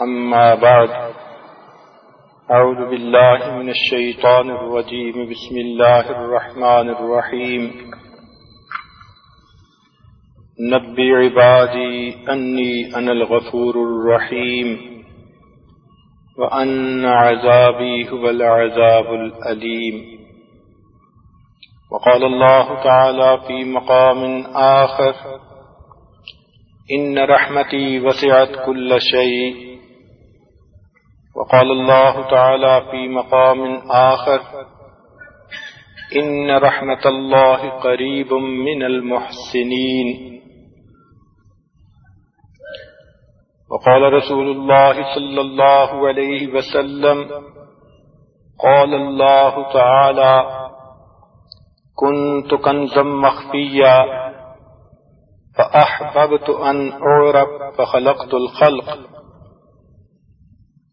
أما بعد أعوذ بالله من الشيطان الرجيم. بسم الله الرحمن الرحيم. نبي عبادي أني أنا الغفور الرحيم وأن عذابي هو العذاب الأليم. وقال الله تعالى في مقام آخر إن رحمتي وسعت كل شيء. وقال الله تعالى في مقام آخر إن رحمة الله قريب من المحسنين. وقال رسول الله صلى الله عليه وسلم قال الله تعالى كنت كنزا مخفيا فأحببت أن أعرب فخلقت الخلق.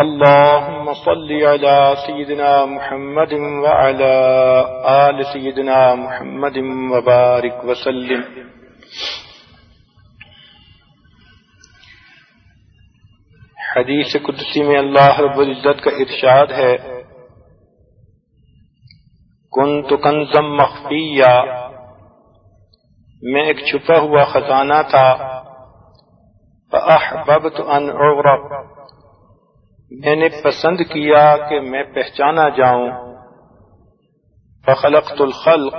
اللهم صل على سيدنا محمد وعلى آل سيدنا محمد وبارك وسلم. حدیث قدسی میں اللہ رب العزت کا ارشاد ہے کن تو کنزم مخفیہ میں ایک چھپا ہوا خزانہ تھا، فأحببت ان اغرق میں نے پسند کیا کہ میں پہچانا جاؤں۔ فخلقت الخلق،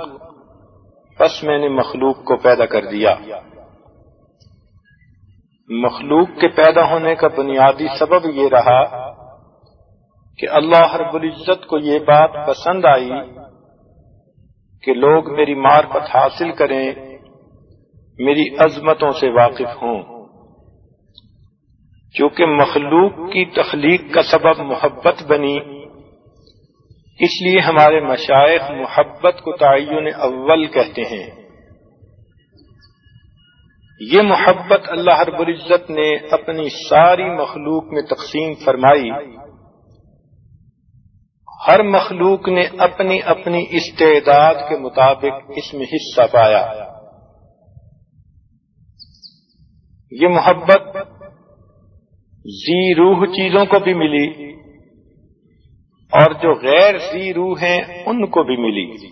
پس میں نے مخلوق کو پیدا کر دیا۔ مخلوق کے پیدا ہونے کا بنیادی سبب یہ رہا کہ اللہ رب العزت کو یہ بات پسند آئی کہ لوگ میری معرفت حاصل کریں، میری عظمتوں سے واقف ہوں۔ چونکہ مخلوق کی تخلیق کا سبب محبت بنی۔ اس لیے ہمارے مشائق محبت کو تعین اول کہتے ہیں۔ یہ محبت اللہ رب العزت نے اپنی ساری مخلوق میں تقسیم فرمائی۔ ہر مخلوق نے اپنی اپنی استعداد کے مطابق اس میں حصہ پایا۔ یہ محبت زی روح چیزوں کو بھی ملی اور جو غیر زی روح ہیں ان کو بھی ملی۔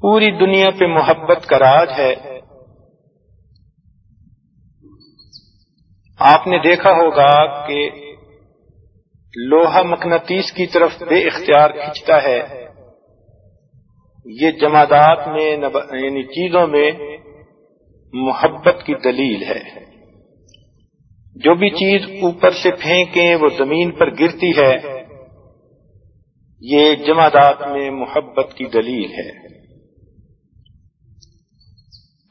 پوری دنیا پہ محبت کا راج ہے۔ آپ نے دیکھا ہوگا کہ لوہا مقناطیس کی طرف بے اختیار کھینچتا ہے۔ یہ جمادات میں یعنی چیزوں میں محبت کی دلیل ہے۔ جو بھی چیز اوپر سے پھینکیں وہ زمین پر گرتی ہے، یہ جمادات میں محبت کی دلیل ہے۔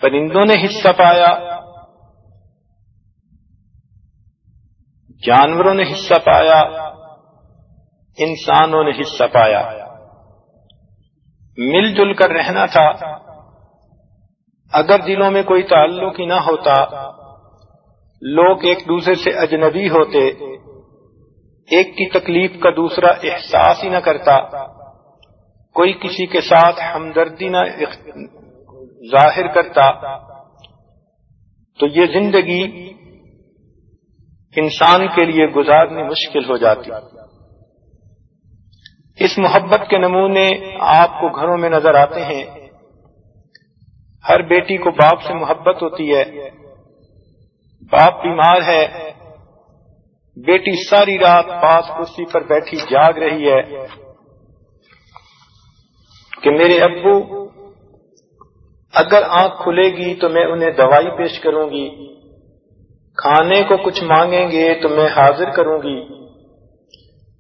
پرندوں نے حصہ پایا، جانوروں نے حصہ پایا، انسانوں نے حصہ پایا۔ مل جل کر رہنا تھا۔ اگر دلوں میں کوئی تعلق ہی نہ ہوتا لوگ ایک دوسرے سے اجنبی ہوتے، ایک کی تکلیف کا دوسرا احساس ہی نہ کرتا۔ کوئی کسی کے ساتھ ہمدردی نہ ظاہر کرتا۔ تو یہ زندگی انسان کے لیے گزارنی مشکل ہو جاتی۔ اس محبت کے نمونے آپ کو گھروں میں نظر آتے ہیں۔ ہر بیٹی کو باپ سے محبت ہوتی ہے۔ باپ بیمار ہے۔ بیٹی ساری رات پاس کرسی پر بیٹھی جاگ رہی ہے۔ کہ میرے ابو، اگر آنکھ کھلے گی تو میں انہیں دوائی پیش کروں گی۔ کھانے کو کچھ مانگیں گے تو میں حاضر کروں گی۔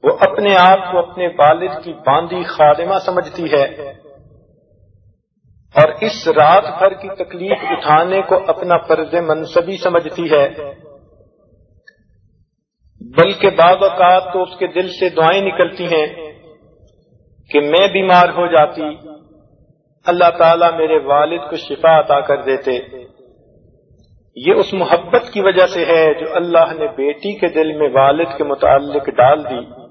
وہ اپنے آپ کو اپنے والد کی باندھی خادمہ سمجھتی ہے۔ اور اس رات بھر کی تکلیف اٹھانے کو اپنا فرض منصبی سمجھتی ہے۔ بلکہ بعض اوقات تو اس کے دل سے دعائیں نکلتی ہیں کہ میں بیمار ہو جاتی، اللہ تعالیٰ میرے والد کو شفا عطا کر دیتے۔ یہ اس محبت کی وجہ سے ہے جو اللہ نے بیٹی کے دل میں والد کے متعلق ڈال دی۔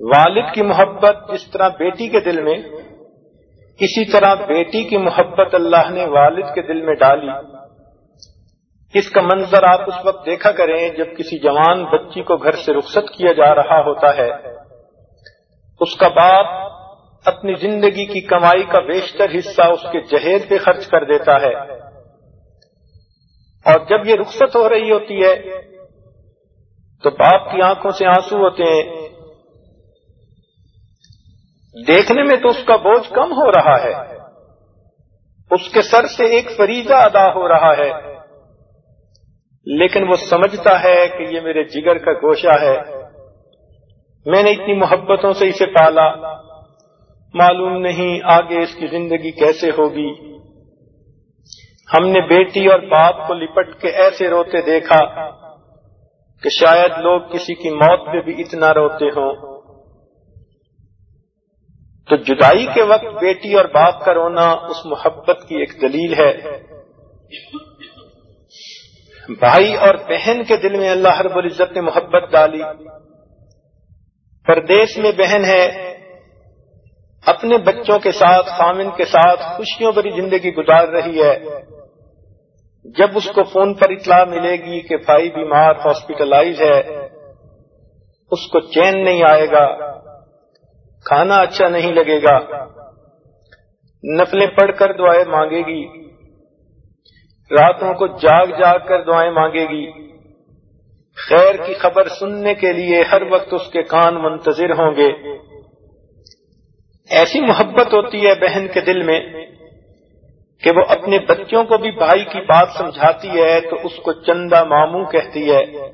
والد کی محبت جس طرح بیٹی کے دل میں اسی طرح بیٹی کی محبت اللہ نے والد کے دل میں ڈالی۔ اس کا منظر آپ اس وقت دیکھا کریں جب کسی جوان بچی کو گھر سے رخصت کیا جا رہا ہوتا ہے۔ اس کا باپ اپنی زندگی کی کمائی کا بیشتر حصہ اس کے جہیز پہ خرچ کر دیتا ہے۔ اور جب یہ رخصت ہو رہی ہوتی ہے تو باپ کی آنکھوں سے آنسو ہوتے ہیں۔ دیکھنے میں تو اس کا بوجھ کم ہو رہا ہے۔ اس کے سر سے ایک فریضہ ادا ہو رہا ہے۔ لیکن وہ سمجھتا ہے کہ یہ میرے جگر کا گوشہ ہے۔ میں نے اتنی محبتوں سے اسے پالا۔ معلوم نہیں آگے اس کی زندگی کیسے ہوگی۔ ہم نے بیٹی اور باپ کو لپٹ کے ایسے روتے دیکھا کہ شاید لوگ کسی کی موت میں بھی اتنا روتے ہوں۔ تو جدائی کے وقت بیٹی اور باپ کا رونا اس محبت کی ایک دلیل ہے۔ بھائی اور بہن کے دل میں اللہ رب العزت نے محبت ڈالی۔ پردیش میں بہن ہے۔ اپنے بچوں کے ساتھ، خامن کے ساتھ خوشیوں بری زندگی گزار رہی ہے۔ جب اس کو فون پر اطلاع ملے گی کہ بھائی بیمار ہاسپٹلائز ہے، اس کو چین نہیں آئے گا۔ کھانا اچھا نہیں لگے گا۔ نفلیں پڑھ کر دعائیں مانگے گی۔ راتوں کو جاگ جاگ کر دعائیں مانگے گی۔ خیر کی خبر سننے کے لیے ہر وقت اس کے کان منتظر ہوں گے۔ ایسی محبت ہوتی ہے بہن کے دل میں کہ وہ اپنے بچوں کو بھی بھائی کی بات سمجھاتی ہے تو اس کو چندہ ماموں کہتی ہے۔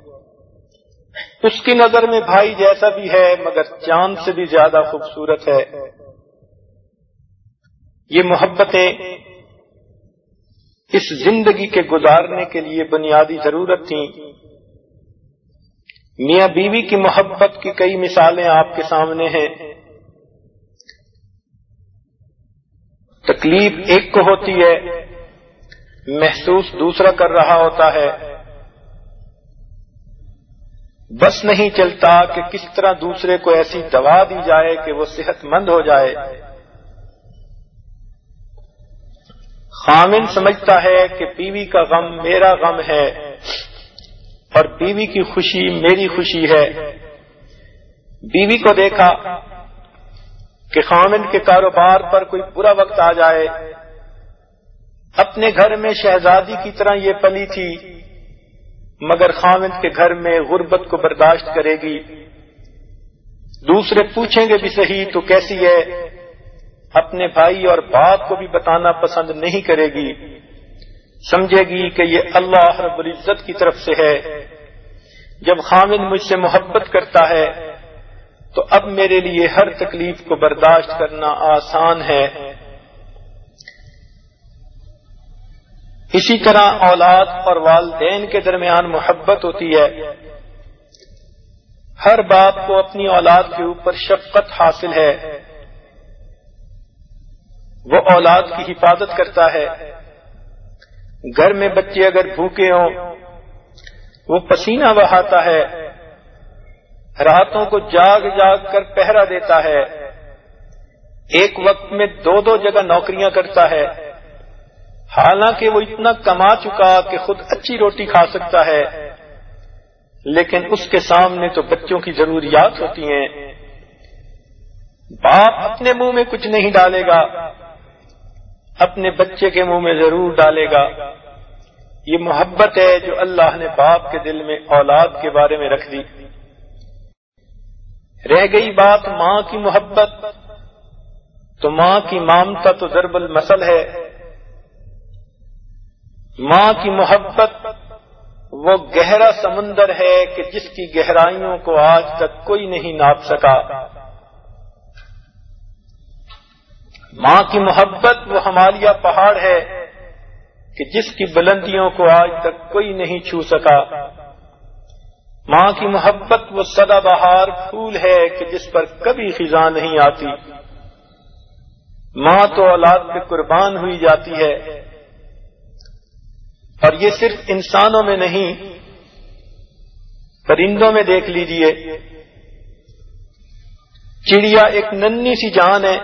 اس کی نظر میں بھائی جیسا بھی ہے، مگر چاند سے بھی زیادہ خوبصورت ہے۔ یہ محبتیں اس زندگی کے گزارنے کے لیے بنیادی ضرورت تھیں۔ میاں بیوی کی محبت کی کئی مثالیں آپ کے سامنے ہیں۔ تکلیف ایک کو ہوتی ہے، محسوس دوسرا کر رہا ہوتا ہے۔ بس نہیں چلتا کہ کس طرح دوسرے کو ایسی دوا دی جائے کہ وہ صحت مند ہو جائے۔ خامن سمجھتا ہے کہ بیوی کا غم میرا غم ہے اور بیوی کی خوشی میری خوشی ہے۔ بیوی کو دیکھا کہ خامن کے کاروبار پر کوئی برا وقت آ جائے۔ اپنے گھر میں شہزادی کی طرح یہ پلی تھی۔ مگر خامد کے گھر میں غربت کو برداشت کرے گی۔ دوسرے پوچھیں گے بھی صحیح، تو کیسی ہے؟ اپنے بھائی اور باپ کو بھی بتانا پسند نہیں کرے گی۔ سمجھے گی کہ یہ اللہ رب العزت کی طرف سے ہے۔ جب خامد مجھ سے محبت کرتا ہے، تو اب میرے لیے ہر تکلیف کو برداشت کرنا آسان ہے۔ اسی طرح اولاد اور والدین کے درمیان محبت ہوتی ہے۔ ہر باپ کو اپنی اولاد کے اوپر شفقت حاصل ہے۔ وہ اولاد کی حفاظت کرتا ہے۔ گھر میں بچے اگر بھوکے ہوں، وہ پسینہ بہاتا ہے۔ راتوں کو جاگ جاگ کر پہرا دیتا ہے۔ ایک وقت میں دو دو جگہ نوکریاں کرتا ہے۔ حالانکہ وہ اتنا کما چکا کہ خود اچھی روٹی کھا سکتا ہے۔ لیکن اس کے سامنے تو بچوں کی ضروریات ہوتی ہیں۔ باپ اپنے منہ میں کچھ نہیں ڈالے گا، اپنے بچے کے منہ میں ضرور ڈالے گا۔ یہ محبت ہے جو اللہ نے باپ کے دل میں اولاد کے بارے میں رکھ دی۔ رہ گئی بات ماں کی محبت۔ تو ماں کی مامتا تو ضرب المسل ہے۔ ماں کی محبت وہ گہرا سمندر ہے کہ جس کی گہرائیوں کو آج تک کوئی نہیں ناپ سکا۔ ماں کی محبت وہ ہمالیہ پہاڑ ہے کہ جس کی بلندیوں کو آج تک کوئی نہیں چھو سکا۔ ماں کی محبت وہ سدا بہار پھول ہے کہ جس پر کبھی خزاں نہیں آتی۔ ماں تو اولاد پہ قربان ہوئی جاتی ہے۔ اور یہ صرف انسانوں میں نہیں، پرندوں میں دیکھ لیجیے۔ چڑیا ایک ننی سی جان ہے،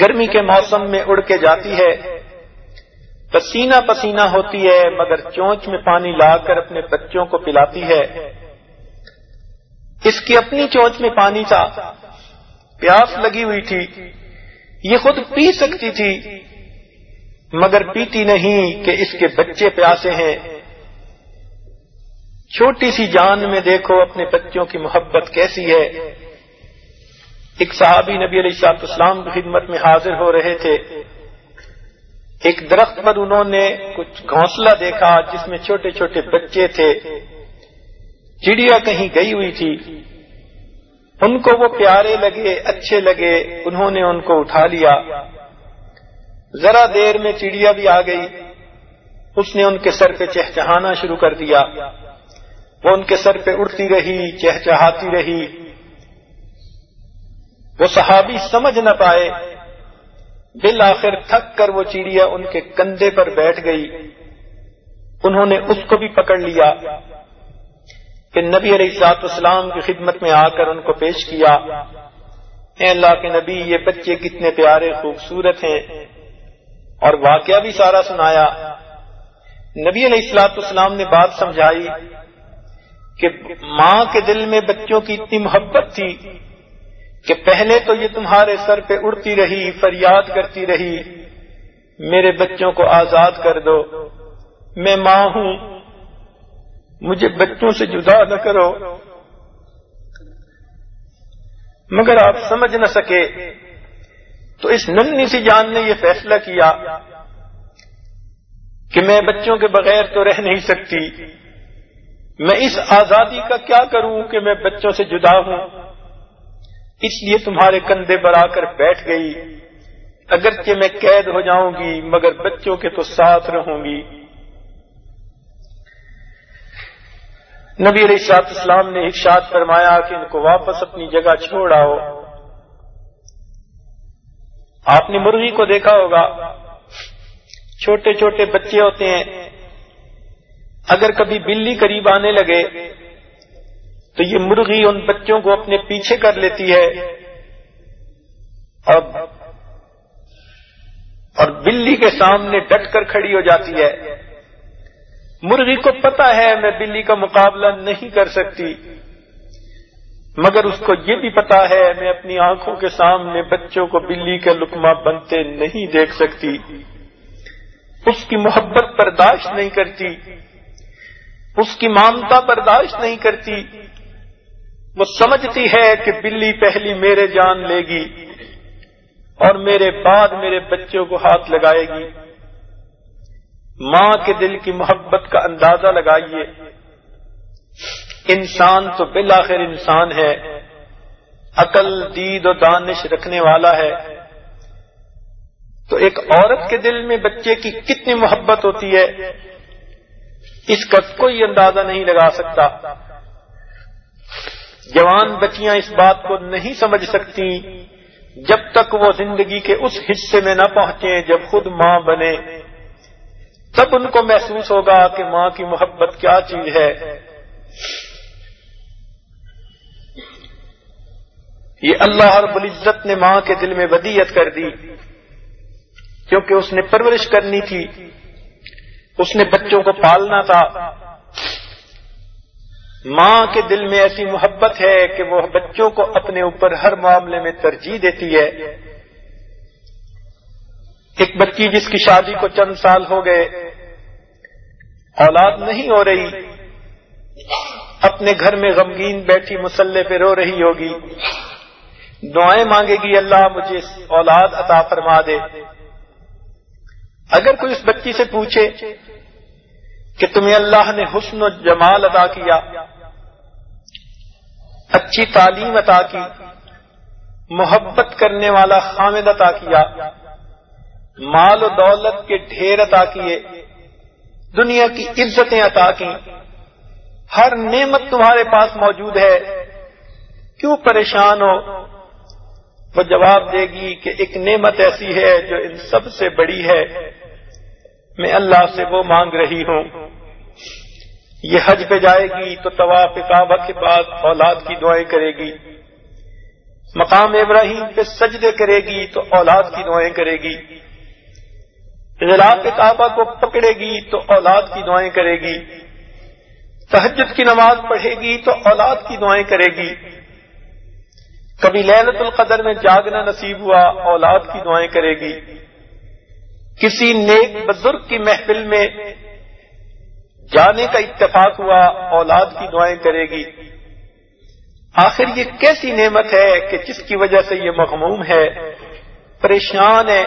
گرمی کے موسم میں اڑ کے جاتی ہے۔ پسینہ پسینہ ہوتی ہے، مگر چونچ میں پانی لا کر اپنے بچوں کو پلاتی ہے۔ اس کی اپنی چونچ میں پانی تھا، پیاس لگی ہوئی تھی۔ یہ خود پی سکتی تھی مگر پیتی نہیں کہ اس کے بچے پیاسے ہیں۔ چھوٹی سی جان میں دیکھو اپنے بچوں کی محبت کیسی ہے۔ ایک صحابی نبی علیہ السلاط اسلام کی خدمت میں حاضر ہو رہے تھے۔ ایک درخت پر انہوں نے کچھ گھونسلہ دیکھا جس میں چھوٹے چھوٹے بچے تھے۔ چڑیا کہیں گئی ہوئی تھی۔ ان کو وہ پیارے لگے، اچھے لگے۔ انہوں نے ان کو اٹھا لیا۔ ذرا دیر میں چڑیا بھی آ گئی۔ اس نے ان کے سر پہ چہچہانا شروع کر دیا۔ وہ ان کے سر پہ اڑتی رہی، چہچہاتی رہی۔ وہ صحابی سمجھ نہ پائے۔ بالآخر تھک کر وہ چڑیا ان کے کندھے پر بیٹھ گئی۔ انہوں نے اس کو بھی پکڑ لیا۔ کہ نبی علیہ سات اسلام کی خدمت میں آ کر ان کو پیش کیا۔ اے اللہ کے نبی، یہ بچے کتنے پیارے، خوبصورت ہیں۔ اور واقعہ بھی سارا سنایا۔ نبی علیہ السلاط اسلام نے بات سمجھائی کہ ماں کے دل میں بچوں کی اتنی محبت تھی کہ پہلے تو یہ تمہارے سر پہ اڑتی رہی، فریاد کرتی رہی، میرے بچوں کو آزاد کر دو، میں ماں ہوں، مجھے بچوں سے جدا نہ کرو۔ مگر آپ سمجھ نہ سکے تو اس ننی سی جان نے یہ فیصلہ کیا کہ میں بچوں کے بغیر تو رہ نہیں سکتی۔ میں اس آزادی کا کیا کروں کہ میں بچوں سے جدا ہوں؟ اس لیے تمہارے کندھے پر آ کر بیٹھ گئی۔ اگرچہ میں قید ہو جاؤں گی، مگر بچوں کے تو ساتھ رہوں گی۔ نبی علیہ سات اسلام نے ارشاد فرمایا کہ ان کو واپس اپنی جگہ چھوڑ آؤ۔ آپ نے مرغی کو دیکھا ہوگا۔ چھوٹے چھوٹے بچے ہوتے ہیں۔ اگر کبھی بلی قریب آنے لگے تو یہ مرغی ان بچوں کو اپنے پیچھے کر لیتی ہے۔ اب اور بلی کے سامنے ڈٹ کر کھڑی ہو جاتی ہے۔ مرغی کو پتا ہے میں بلی کا مقابلہ نہیں کر سکتی۔ مگر اس کو یہ بھی پتا ہے، میں اپنی آنکھوں کے سامنے بچوں کو بلی کے لکما بنتے نہیں دیکھ سکتی۔ اس کی محبت برداشت نہیں کرتی۔ اس کی مامتا برداشت نہیں کرتی۔ وہ سمجھتی ہے کہ بلی پہلی میرے جان لے گی اور میرے بعد میرے بچوں کو ہاتھ لگائے گی۔ ماں کے دل کی محبت کا اندازہ لگائیے۔ انسان تو بالآخر انسان ہے، عقل، دید و دانش رکھنے والا ہے۔ تو ایک عورت کے دل میں بچے کی کتنی محبت ہوتی ہے، اس کا کوئی اندازہ نہیں لگا سکتا۔ جوان بچیاں اس بات کو نہیں سمجھ سکتی، جب تک وہ زندگی کے اس حصے میں نہ پہنچے جب خود ماں بنے۔ تب ان کو محسوس ہوگا کہ ماں کی محبت کیا چیز ہے۔ یہ اللہ رب العزت نے ماں کے دل میں ودیت کر دی، کیونکہ اس نے پرورش کرنی تھی، اس نے بچوں کو پالنا تھا۔ ماں کے دل میں ایسی محبت ہے کہ وہ بچوں کو اپنے اوپر ہر معاملے میں ترجیح دیتی ہے۔ ایک بچی جس کی شادی کو چند سال ہو گئے، اولاد نہیں ہو رہی، اپنے گھر میں غمگین بیٹھی مسلح پہ رو رہی ہوگی۔ دعائیں مانگے گی اللہ، مجھے اولاد عطا فرما دے۔ اگر کوئی اس بچی سے پوچھے کہ تمہیں اللہ نے حسن و جمال ادا کیا، اچھی تعلیم عطا کی، محبت کرنے والا خامد عطا کیا، مال و دولت کے ڈھیر عطا کیے، دنیا کی عزتیں عطا کی ہر نعمت تمہارے پاس موجود ہے۔ کیوں پریشان ہو؟ وہ جواب دے گی کہ ایک نعمت ایسی ہے جو ان سب سے بڑی ہے۔ میں اللہ سے وہ مانگ رہی ہوں۔ یہ حج پہ جائے گی تو طواف کعبہ کے بعد اولاد کی دعائیں کرے گی۔ مقام ابراہیم پہ سجدے کرے گی تو اولاد کی دعائیں کرے گی۔ غلاف کعبہ کو پکڑے گی تو اولاد کی دعائیں کرے گی۔ تہجد کی نماز پڑھے گی تو اولاد کی دعائیں کرے گی۔ کبھی للت القدر میں جاگنا نصیب ہوا، اولاد کی دعائیں کرے گی۔ کسی نیک بزرگ کی محفل میں جانے کا اتفاق ہوا، اولاد کی دعائیں کرے گی۔ آخر یہ کیسی نعمت ہے کہ جس کی وجہ سے یہ مغموم ہے؟ پریشان ہے۔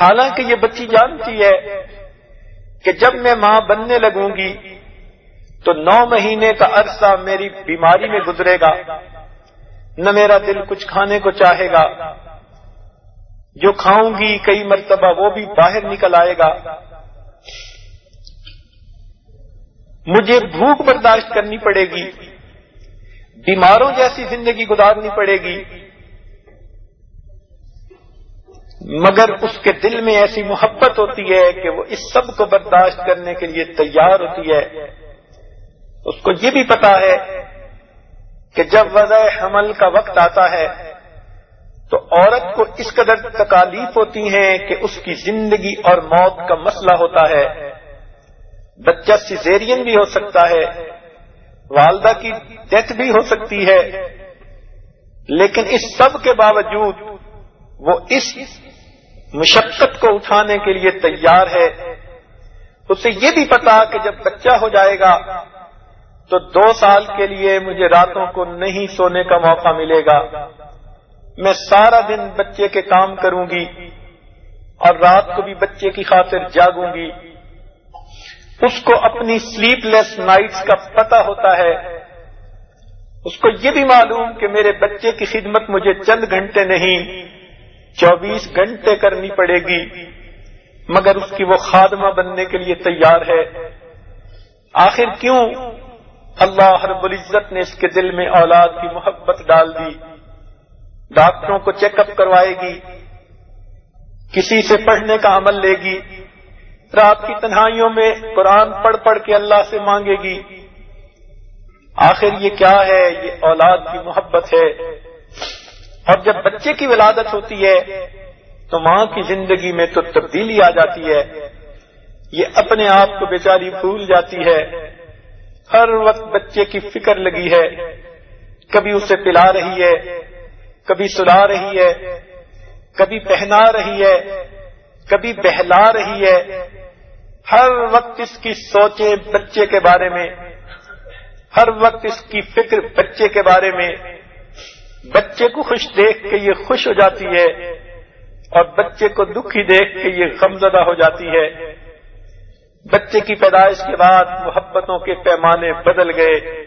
حالانکہ یہ بچی جانتی ہے کہ جب میں ماں بننے لگوں گی تو نو مہینے کا عرصہ میری بیماری میں گزرے گا۔ نہ میرا دل کچھ کھانے کو چاہے گا۔ جو کھاؤں گی کئی مرتبہ وہ بھی باہر نکل آئے گا۔ مجھے بھوک برداشت کرنی پڑے گی۔ بیماروں جیسی زندگی گزارنی پڑے گی۔ مگر اس کے دل میں ایسی محبت ہوتی ہے کہ وہ اس سب کو برداشت کرنے کے لیے تیار ہوتی ہے۔ اس کو یہ بھی پتا ہے کہ جب وضع حمل کا وقت آتا ہے تو عورت کو اس قدر تکالیف ہوتی ہیں کہ اس کی زندگی اور موت کا مسئلہ ہوتا ہے۔ بچہ سیزیرین بھی ہو سکتا ہے، والدہ کی ڈیتھ بھی ہو سکتی ہے۔ لیکن اس سب کے باوجود وہ اس مشقت کو اٹھانے کے لیے تیار ہے۔ اسے یہ بھی پتا کہ جب بچہ ہو جائے گا تو دو سال کے لیے مجھے راتوں کو نہیں سونے کا موقع ملے گا۔ میں سارا دن بچے کے کام کروں گی اور رات کو بھی بچے کی خاطر جاگوں گی۔ اس کو اپنی سلیپ لیس نائٹس کا پتہ ہوتا ہے۔ اس کو یہ بھی معلوم کہ میرے بچے کی خدمت مجھے چند گھنٹے نہیں، چوبیس گھنٹے کرنی پڑے گی۔ مگر اس کی وہ خادمہ بننے کے لیے تیار ہے۔ آخر کیوں اللہ رب العزت نے اس کے دل میں اولاد کی محبت ڈال دی۔ ڈاکٹروں کو چیک اپ کروائے گی۔ کسی سے پڑھنے کا عمل لے گی۔ رات کی تنہائیوں میں قرآن پڑھ پڑھ کے اللہ سے مانگے گی۔ آخر یہ کیا ہے؟ یہ اولاد کی محبت ہے۔ اور جب بچے کی ولادت ہوتی ہے، تو ماں کی زندگی میں تو تبدیلی آ جاتی ہے۔ یہ اپنے آپ کو بیچاری بھول جاتی ہے۔ ہر وقت بچے کی فکر لگی ہے، کبھی اسے پلا رہی ہے، کبھی سلا رہی ہے، کبھی پہنا رہی ہے، کبھی بہلا رہی ہے۔ ہر وقت اس کی سوچیں بچے کے بارے میں، ہر وقت اس کی فکر بچے کے بارے میں۔ بچے کو خوش دیکھ کے یہ خوش ہو جاتی ہے اور بچے کو دکھی دیکھ کے یہ غمزدہ ہو جاتی ہے۔ بچے کی پیدائش کے بعد محبتوں کے پیمانے بدل گئے۔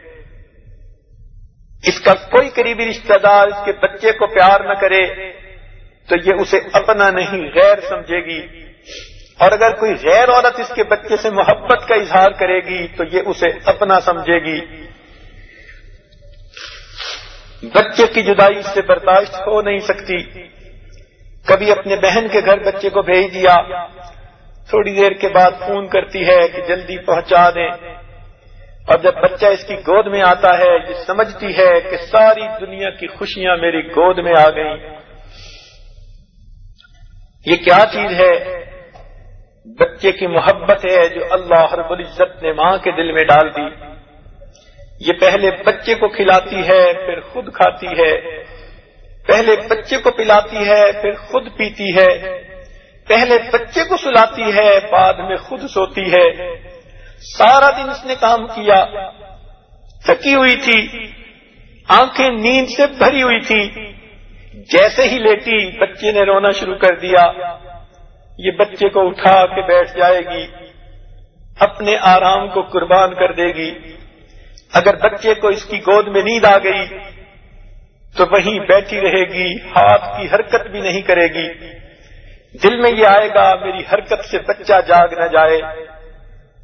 اس کا کوئی قریبی رشتہ دار اس کے بچے کو پیار نہ کرے تو یہ اسے اپنا نہیں، غیر سمجھے گی۔ اور اگر کوئی غیر عورت اس کے بچے سے محبت کا اظہار کرے گی تو یہ اسے اپنا سمجھے گی۔ بچے کی جدائی اس سے برداشت ہو نہیں سکتی۔ کبھی اپنے بہن کے گھر بچے کو بھیج دیا۔ تھوڑی دیر کے بعد فون کرتی ہے کہ جلدی پہنچا دیں۔ اور جب بچہ اس کی گود میں آتا ہے، یہ سمجھتی ہے کہ ساری دنیا کی خوشیاں میری گود میں آ گئیں۔ یہ کیا چیز ہے؟ بچے کی محبت ہے جو اللہ رب العزت نے ماں کے دل میں ڈال دی۔ یہ پہلے بچے کو کھلاتی ہے، پھر خود کھاتی ہے۔ پہلے بچے کو پلاتی ہے، پھر خود پیتی ہے۔ پہلے بچے کو سلاتی ہے، بعد میں خود سوتی ہے۔ سارا دن اس نے کام کیا۔ تھکی ہوئی تھی۔ آنکھیں نیند سے بھری ہوئی تھی۔ جیسے ہی لیٹی، بچے نے رونا شروع کر دیا۔ یہ بچے کو اٹھا کے بیٹھ جائے گی۔ اپنے آرام کو قربان کر دے گی۔ اگر بچے کو اس کی گود میں نیند آ گئی، تو وہیں بیٹھی رہے گی۔ ہاتھ کی حرکت بھی نہیں کرے گی۔ دل میں یہ آئے گا، میری حرکت سے بچہ جاگ نہ جائے۔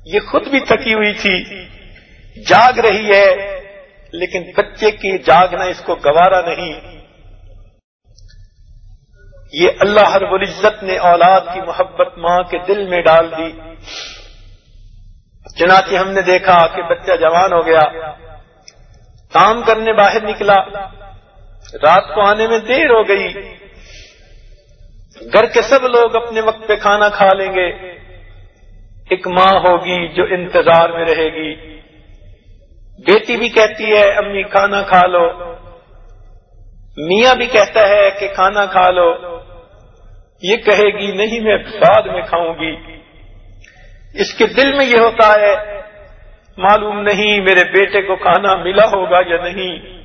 یہ خود بھی تھکی ہوئی تھی، جاگ رہی ہے، لیکن بچے کی جاگنا اس کو گوارا نہیں۔ یہ اللہ ہر العزت نے اولاد کی محبت ماں کے دل میں ڈال دی۔ چنانچہ ہم نے دیکھا کہ بچہ جوان ہو گیا، کام کرنے باہر نکلا۔ رات کو آنے میں دیر ہو گئی۔ گھر کے سب لوگ اپنے وقت پہ کھانا کھا لیں گے۔ ایک ماں ہوگی جو انتظار میں رہے گی۔ بیٹی بھی کہتی ہے، امی کھانا کھا لو۔ میاں بھی کہتا ہے کہ کھانا کھا لو۔ یہ کہے گی، نہیں میں بعد میں کھاؤں گی۔ اس کے دل میں یہ ہوتا ہے، معلوم نہیں میرے بیٹے کو کھانا ملا ہوگا یا نہیں۔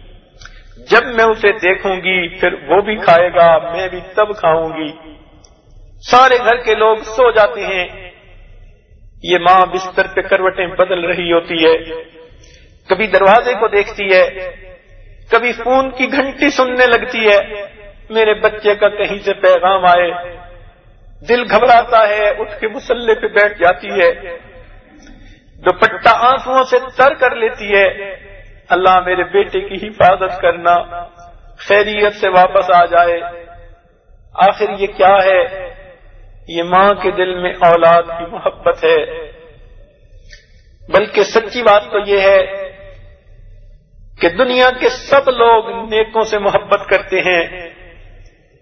جب میں اسے دیکھوں گی، پھر وہ بھی کھائے گا، میں بھی تب کھاؤں گی۔ سارے گھر کے لوگ سو جاتے ہیں۔ یہ ماں بستر پہ کروٹیں بدل رہی ہوتی ہے۔ کبھی دروازے کو دیکھتی ہے۔ کبھی فون کی گھنٹی سننے لگتی ہے۔ میرے بچے کا کہیں سے پیغام آئے۔ دل گھبراتا ہے، اٹھ کے مسلح پہ بیٹھ جاتی ہے۔ دوپٹہ آنسو سے تر کر لیتی ہے۔ اللہ میرے بیٹے کی حفاظت کرنا خیریت سے واپس آ جائے۔ آخر یہ کیا ہے؟ یہ ماں کے دل میں اولاد کی محبت ہے۔ بلکہ سچی بات تو یہ ہے کہ دنیا کے سب لوگ نیکوں سے محبت کرتے ہیں۔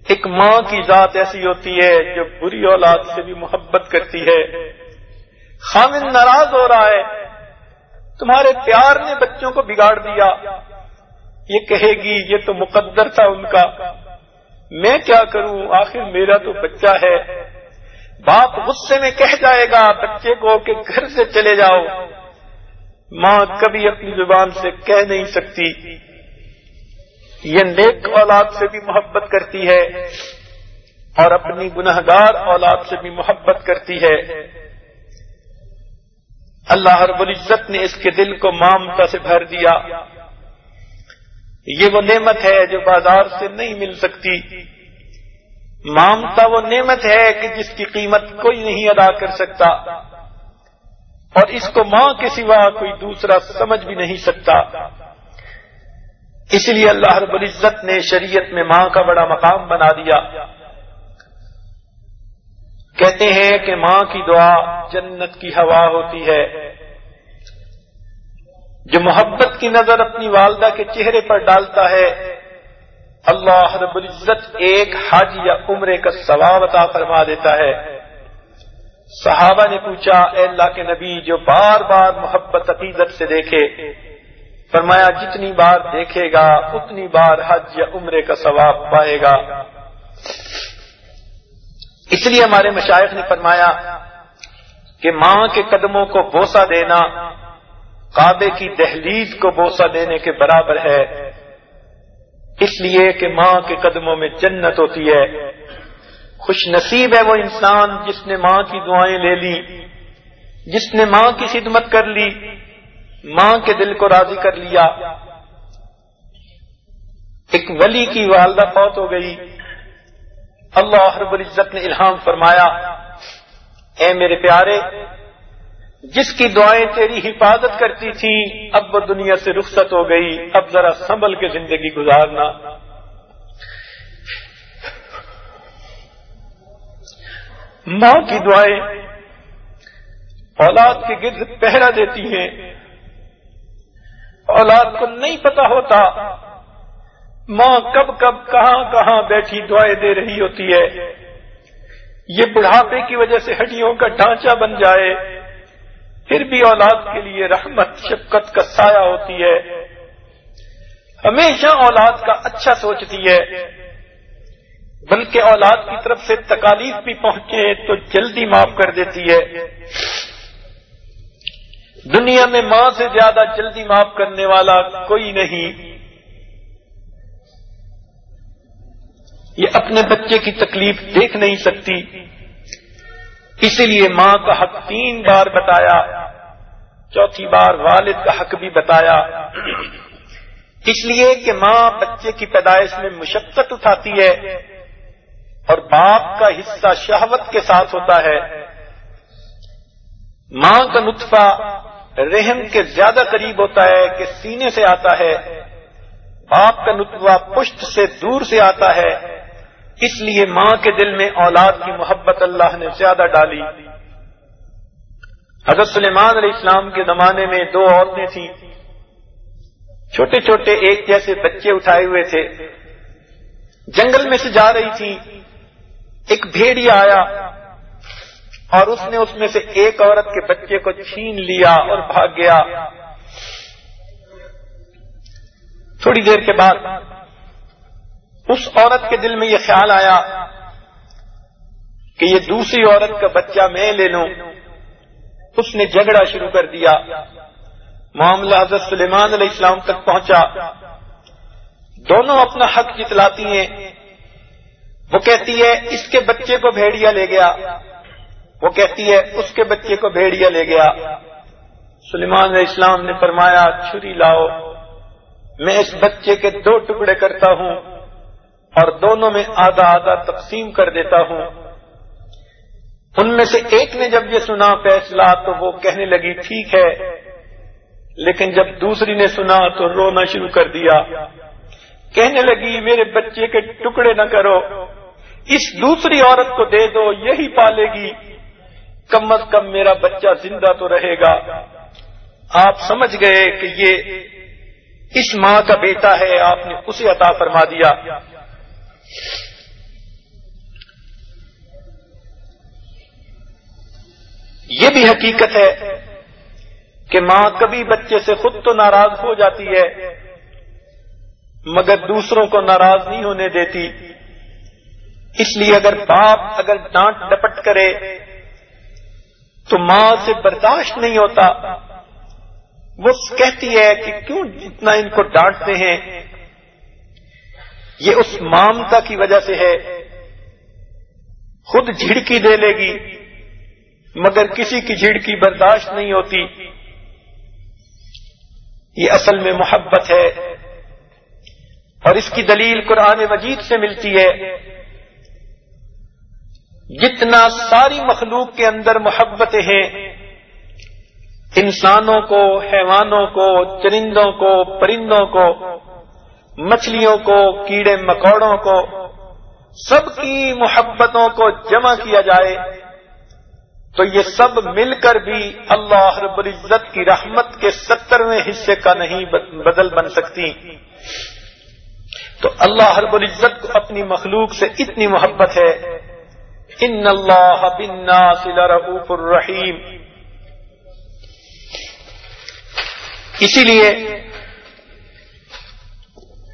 ایک ماں کی ذات ایسی ہوتی ہے جو بری اولاد سے بھی محبت کرتی ہے۔ خامن ناراض ہو رہا ہے۔ تمہارے پیار نے بچوں کو بگاڑ دیا۔ یہ کہے گی، یہ تو مقدر تھا ان کا۔ میں کیا کروں؟ آخر میرا تو بچہ ہے۔ باپ غصے میں کہہ جائے گا، بچے کو کہ گھر سے چلے جاؤ۔ ماں کبھی اپنی زبان سے کہہ نہیں سکتی۔ یہ نیک اولاد سے بھی محبت کرتی ہے اور اپنی گناہگار اولاد سے بھی محبت کرتی ہے۔ اللہ رب العزت نے اس کے دل کو مامتا سے بھر دیا۔ یہ وہ نعمت ہے جو بازار سے نہیں مل سکتی۔ مامتا وہ نعمت ہے کہ جس کی قیمت کوئی نہیں ادا کر سکتا۔ اور اس کو ماں کے سوا کوئی دوسرا سمجھ بھی نہیں سکتا۔ اس لیے اللہ رب العزت نے شریعت میں ماں کا بڑا مقام بنا دیا۔ کہتے ہیں کہ ماں کی دعا جنت کی ہوا ہوتی ہے۔ جو محبت کی نظر اپنی والدہ کے چہرے پر ڈالتا ہے، اللہ رب العزت ایک حج یا عمرے کا ثواب عطا فرما دیتا ہے۔ صحابہ نے پوچھا، اے اللہ کے نبی، جو بار بار محبت عقیدت سے دیکھے، فرمایا، جتنی بار دیکھے گا، اتنی بار حج یا عمرے کا ثواب پائے گا۔ اس لیے ہمارے مشائق نے فرمایا کہ ماں کے قدموں کو بوسا دینا، کعبے کی دہلیز کو بوسا دینے کے برابر ہے۔ اس لیے کہ ماں کے قدموں میں جنت ہوتی ہے۔ خوش نصیب ہے وہ انسان جس نے ماں کی دعائیں لے لی جس نے ماں کی خدمت کر لی، ماں کے دل کو راضی کر لیا۔ ایک ولی کی والدہ فوت ہو گئی۔ اللہ رب العزت نے الہام فرمایا، اے میرے پیارے، جس کی دعائیں تیری حفاظت کرتی تھیں اب وہ دنیا سے رخصت ہو گئی، اب ذرا سنبھل کے زندگی گزارنا۔ ماں کی دعائیں اولاد کے گرد پہرا دیتی ہیں۔ اولاد کو نہیں پتا ہوتا ماں کب کب کہاں کہاں بیٹھی دعائیں دے رہی ہوتی ہے۔ یہ بڑھاپے کی وجہ سے ہڈیوں کا ڈھانچہ بن جائے۔ پھر بھی اولاد کے لیے رحمت، شفقت کا سایہ ہوتی ہے۔ ہمیشہ اولاد کا اچھا سوچتی ہے۔ بلکہ اولاد کی طرف سے تکالیف بھی پہنچے تو جلدی معاف کر دیتی ہے۔ دنیا میں ماں سے زیادہ جلدی معاف کرنے والا کوئی نہیں۔ یہ اپنے بچے کی تکلیف دیکھ نہیں سکتی۔ اسی لیے ماں کا حق تین بار بتایا، چوتھی بار والد کا حق بھی بتایا۔ اس لیے کہ ماں بچے کی پیدائش میں مشقت اٹھاتی ہے اور باپ کا حصہ شہوت کے ساتھ ہوتا ہے۔ ماں کا نطفہ رحم کے زیادہ قریب ہوتا ہے کہ سینے سے آتا ہے۔ باپ کا نتوا پشت سے دور سے آتا ہے۔ اس لیے ماں کے دل میں اولاد کی محبت اللہ نے زیادہ ڈالی۔ حضرت سلیمان علیہ السلام کے زمانے میں دو عورتیں تھیں۔ چھوٹے چھوٹے ایک جیسے بچے اٹھائے ہوئے تھے۔ جنگل میں سے جا رہی تھی۔ ایک بھیڑیا آیا اور اس نے اس میں سے ایک عورت کے بچے کو چھین لیا اور بھاگ گیا۔ تھوڑی دیر کے بعد اس عورت کے دل میں یہ خیال آیا کہ یہ دوسری عورت کا بچہ میں لے لوں۔ اس نے جھگڑا شروع کر دیا۔ معاملہ حضرت سلیمان علیہ السلام تک پہنچا۔ دونوں اپنا حق جتلاتی ہیں۔ وہ کہتی ہے، اس کے بچے کو بھیڑیا لے گیا۔ وہ کہتی ہے، اس کے بچے کو بھیڑیا لے گیا۔ سلیمان علیہ السلام نے فرمایا، چھری لاؤ، میں اس بچے کے دو ٹکڑے کرتا ہوں۔ اور دونوں میں آدھا آدھا تقسیم کر دیتا ہوں۔ ان میں سے ایک نے جب یہ سنا فیصلہ تو وہ کہنے لگی، ٹھیک ہے۔ لیکن جب دوسری نے سنا تو رونا شروع کر دیا۔ کہنے لگی، میرے بچے کے ٹکڑے نہ کرو۔ اس دوسری عورت کو دے دو، یہی پالے گی۔ کم از کم میرا بچہ زندہ تو رہے گا۔ آپ سمجھ گئے کہ یہ اس ماں کا بیٹا ہے، آپ نے اسے عطا فرما دیا۔ یہ بھی حقیقت ہے کہ ماں کبھی بچے سے خود تو ناراض ہو جاتی ہے، مگر دوسروں کو ناراض نہیں ہونے دیتی۔ اس لیے اگر باپ اگر ڈانٹ ڈپٹ کرے، تو ماں سے برداشت نہیں ہوتا۔ وہ کہتی ہے کہ کیوں جتنا ان کو ڈانٹتے ہیں؟ یہ اس مامتا کی وجہ سے ہے۔ خود جھڑکی دے لے گی، مگر کسی کی جھڑکی برداشت نہیں ہوتی۔ یہ اصل میں محبت ہے۔ اور اس کی دلیل قرآن مجید سے ملتی ہے۔ جتنا ساری مخلوق کے اندر محبتیں ہیں، انسانوں کو، حیوانوں کو، چرندوں کو، پرندوں کو مچھلیوں کو، کیڑے مکوڑوں کو، سب کی محبتوں کو جمع کیا جائے، تو یہ سب مل کر بھی اللہ رب العزت کی رحمت کے سترویں حصے کا نہیں بدل بن سکتی۔ تو اللہ رب العزت کو اپنی مخلوق سے اتنی محبت ہے۔ ان اللہ بنا لرؤوف الرحیم۔ اسی لیے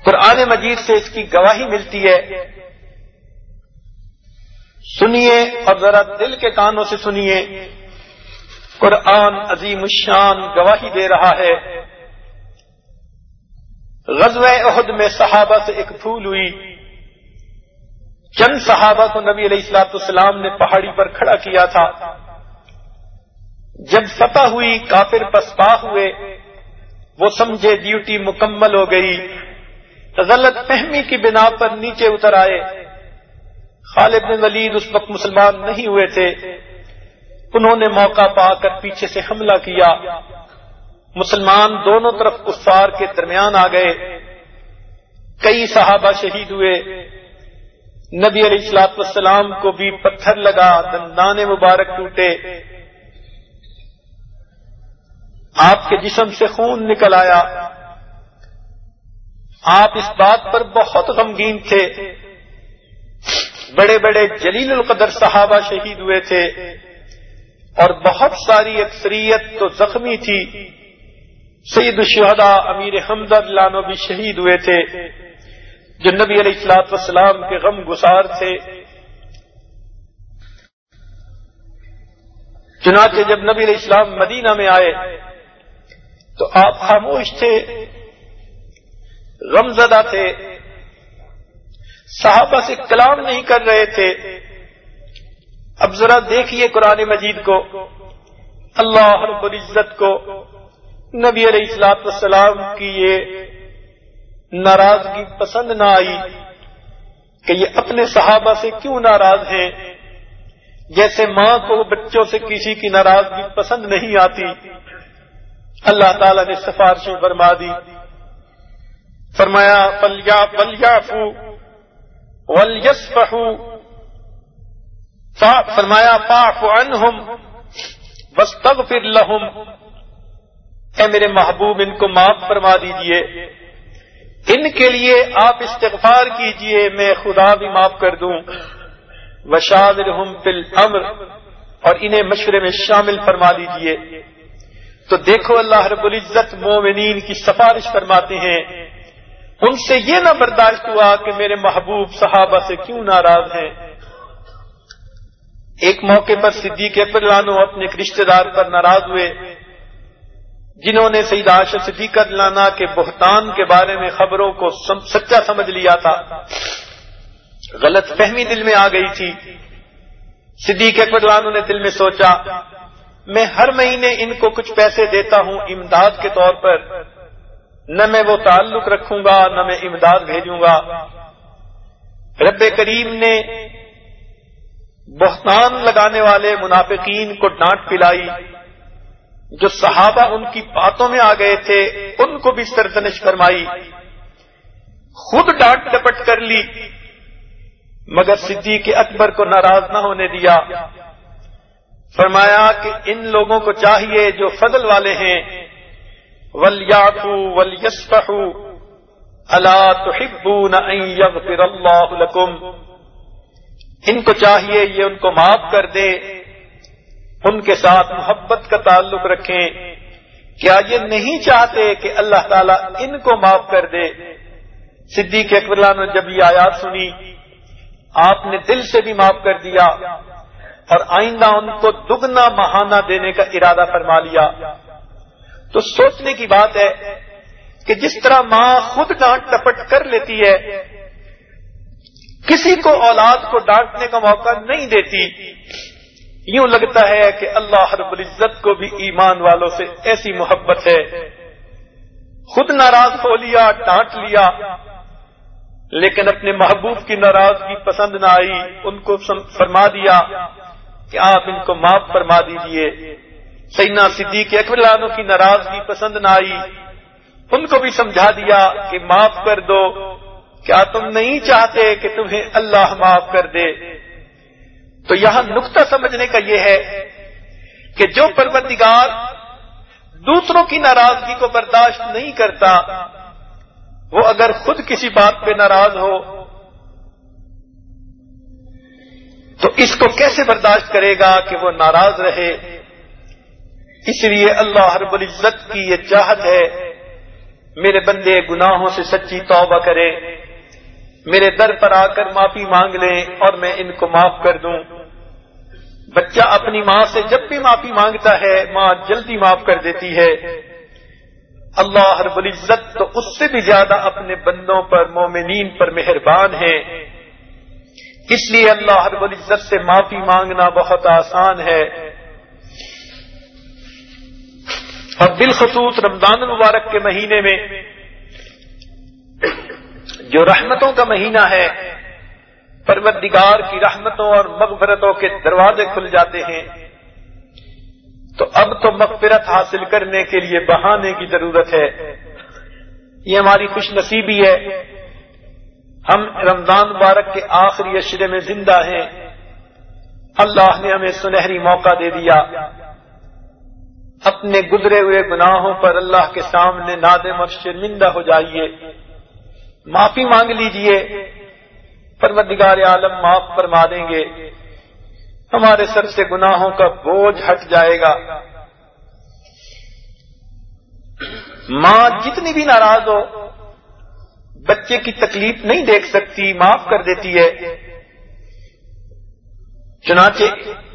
قرآن مجید سے اس کی گواہی ملتی ہے۔ سنیے اور ذرا دل کے کانوں سے سنیے۔ قرآن عظیم الشان گواہی دے رہا ہے۔ غزوہ عہد میں صحابہ سے ایک پھول ہوئی۔ چند صحابہ کو نبی علیہ السلاط السلام نے پہاڑی پر کھڑا کیا تھا۔ جب فتح ہوئی، کافر پسپا ہوئے، وہ سمجھے ڈیوٹی مکمل ہو گئی۔ غلط فہمی کی بنا پر نیچے اتر آئے۔ خالد بن ولید اس وقت مسلمان نہیں ہوئے تھے۔ انہوں نے موقع پا کر پیچھے سے حملہ کیا۔ مسلمان دونوں طرف کفار کے درمیان آ گئے۔ کئی صحابہ شہید ہوئے۔ نبی علیہ السلاط والسلام کو بھی پتھر لگا، دندان مبارک ٹوٹے۔ آپ کے جسم سے خون نکل آیا۔ آپ اس بات پر بہت غمگین تھے۔ بڑے بڑے جلیل القدر صحابہ شہید ہوئے تھے۔ اور بہت ساری اکثریت تو زخمی تھی۔ سید الشہداء امیر حمد لانو بھی شہید ہوئے تھے۔ جو نبی علیہ السلاط وسلام کے غم گسار تھے۔ چنانچہ جب نبی علیہ السلام مدینہ میں آئے تو آپ خاموش تھے۔ غم زدہ تھے۔ صحابہ سے کلام نہیں کر رہے تھے۔ اب ذرا دیکھیے قرآن مجید کو، اللہ رب العزت کو۔ نبی علیہ السلاط والسلام کی یہ ناراضگی پسند نہ آئی کہ یہ اپنے صحابہ سے کیوں ناراض ہیں۔ جیسے ماں کو بچوں سے کسی کی ناراضگی پسند نہیں آتی۔ اللہ تعالی نے سفارشیں فرما دی۔ فرمایا پلیا پلیا فو ولیس فرمایا پاک عنہم وستغفر لہم اے میرے محبوب، ان کو معاف فرما دیجیے۔ ان کے لیے آپ استغفار کیجیے، میں خدا بھی معاف کر دوں۔ وشادرہم فی اور انہیں مشورے میں شامل فرما دیجیے۔ تو دیکھو، اللہ رب العزت مومنین کی سفارش فرماتے ہیں۔ ان سے یہ نہ برداشت ہوا کہ میرے محبوب صحابہ سے کیوں ناراض ہیں۔ ایک موقع پر صدیق اکبر لانو اپنے ایک رشتے دار پر ناراض ہوئے، جنہوں نے سعید عاشر صدیقہ لانا کے بہتان کے بارے میں خبروں کو سچا سمجھ لیا تھا۔ غلط فہمی دل میں آ گئی تھی۔ صدیق اکبر لانو نے دل میں سوچا، میں ہر مہینے ان کو کچھ پیسے دیتا ہوں امداد کے طور پر۔ نہ میں وہ تعلق رکھوں گا، نہ میں امداد بھیجوں گا۔ رب کریم نے بہتان لگانے والے منافقین کو ڈانٹ پلائی۔ جو صحابہ ان کی باتوں میں آ گئے تھے، ان کو بھی سرزنش فرمائی۔ خود ڈانٹ ڈپٹ کر لی، مگر صدیق کے اکبر کو ناراض نہ ہونے دیا۔ فرمایا کہ ان لوگوں کو چاہیے جو فضل والے ہیں ولیاتو ولیسفحو اللہ تحبون ان یغفر اللہ لکم ان کو چاہیے یہ ان کو معاف کر دے ان کے ساتھ محبت کا تعلق رکھیں کیا یہ نہیں چاہتے کہ اللہ تعالیٰ ان کو معاف کر دے صدیق اللہ نے جب یہ آیات سنی آپ نے دل سے بھی معاف کر دیا اور آئندہ ان کو دگنا مہانہ دینے کا ارادہ فرما لیا تو سوچنے کی بات ہے کہ جس طرح ماں خود ڈانٹ ٹپٹ کر لیتی ہے، کسی کو اولاد کو ڈانٹنے کا موقع نہیں دیتی۔ یوں لگتا ہے کہ اللہ رب العزت کو بھی ایمان والوں سے ایسی محبت ہے۔ خود ناراض ہو لیا، ڈانٹ لیا، لیکن اپنے محبوب کی ناراضگی پسند نہ آئی، ان کو فرما دیا کہ آپ ان کو معاف فرما دیجیے۔ سینا صدیق اکبر لانوں کی ناراضگی پسند نہ آئی۔ ان کو بھی سمجھا دیا کہ معاف کر دو۔ کیا تم نہیں چاہتے کہ تمہیں اللہ معاف کر دے؟ تو یہاں نقطہ سمجھنے کا یہ ہے کہ جو پروردگار دوسروں کی ناراضگی کو برداشت نہیں کرتا، وہ اگر خود کسی بات پہ ناراض ہو، تو اس کو کیسے برداشت کرے گا کہ وہ ناراض رہے؟ اس لیے اللہ رب العزت کی یہ چاہت ہے، میرے بندے گناہوں سے سچی توبہ کرے، میرے در پر آ کر معافی مانگ لیں اور میں ان کو معاف کر دوں۔ بچہ اپنی ماں سے جب بھی معافی مانگتا ہے، ماں جلدی معاف کر دیتی ہے۔ اللہ ہر العزت تو اس سے بھی زیادہ اپنے بندوں پر، مومنین پر مہربان ہے اس لیے اللہ ہر العزت سے معافی مانگنا بہت آسان ہے۔ اور بالخصوص رمضان المبارک کے مہینے میں جو رحمتوں کا مہینہ ہے، پروردگار کی رحمتوں اور مغفرتوں کے دروازے کھل جاتے ہیں۔ تو اب تو مغفرت حاصل کرنے کے لیے بہانے کی ضرورت ہے۔ یہ ہماری خوش نصیبی ہے۔ ہم رمضان مبارک کے آخری اشرے میں زندہ ہیں۔ اللہ نے ہمیں سنہری موقع دے دیا۔ اپنے گزرے ہوئے گناہوں پر اللہ کے سامنے نادم اور شرمندہ ہو جائیے۔ معافی مانگ لیجیے۔ پروردگار عالم معاف فرما دیں گے۔ ہمارے سر سے گناہوں کا بوجھ ہٹ جائے گا۔ ماں جتنی بھی ناراض ہو، بچے کی تکلیف نہیں دیکھ سکتی، معاف کر دیتی ہے۔ چنانچہ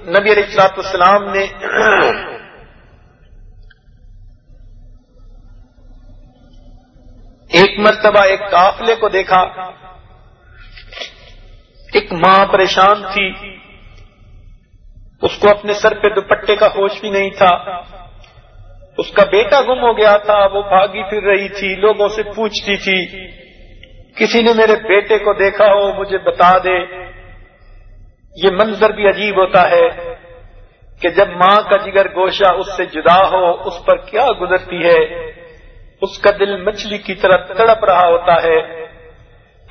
نبی علیہ السلاط السلام نے ایک مرتبہ ایک قافلے کو دیکھا۔ ایک ماں پریشان تھی۔ اس کو اپنے سر پہ دوپٹے کا ہوش بھی نہیں تھا۔ اس کا بیٹا گم ہو گیا تھا، وہ بھاگی پھر رہی تھی، لوگوں سے پوچھتی تھی، کسی نے میرے بیٹے کو دیکھا ہو، مجھے بتا دے۔ یہ منظر بھی عجیب ہوتا ہے کہ جب ماں کا جگر گوشہ اس سے جدا ہو، اس پر کیا گزرتی ہے؟ اس کا دل مچھلی کی طرح تڑپ رہا ہوتا ہے۔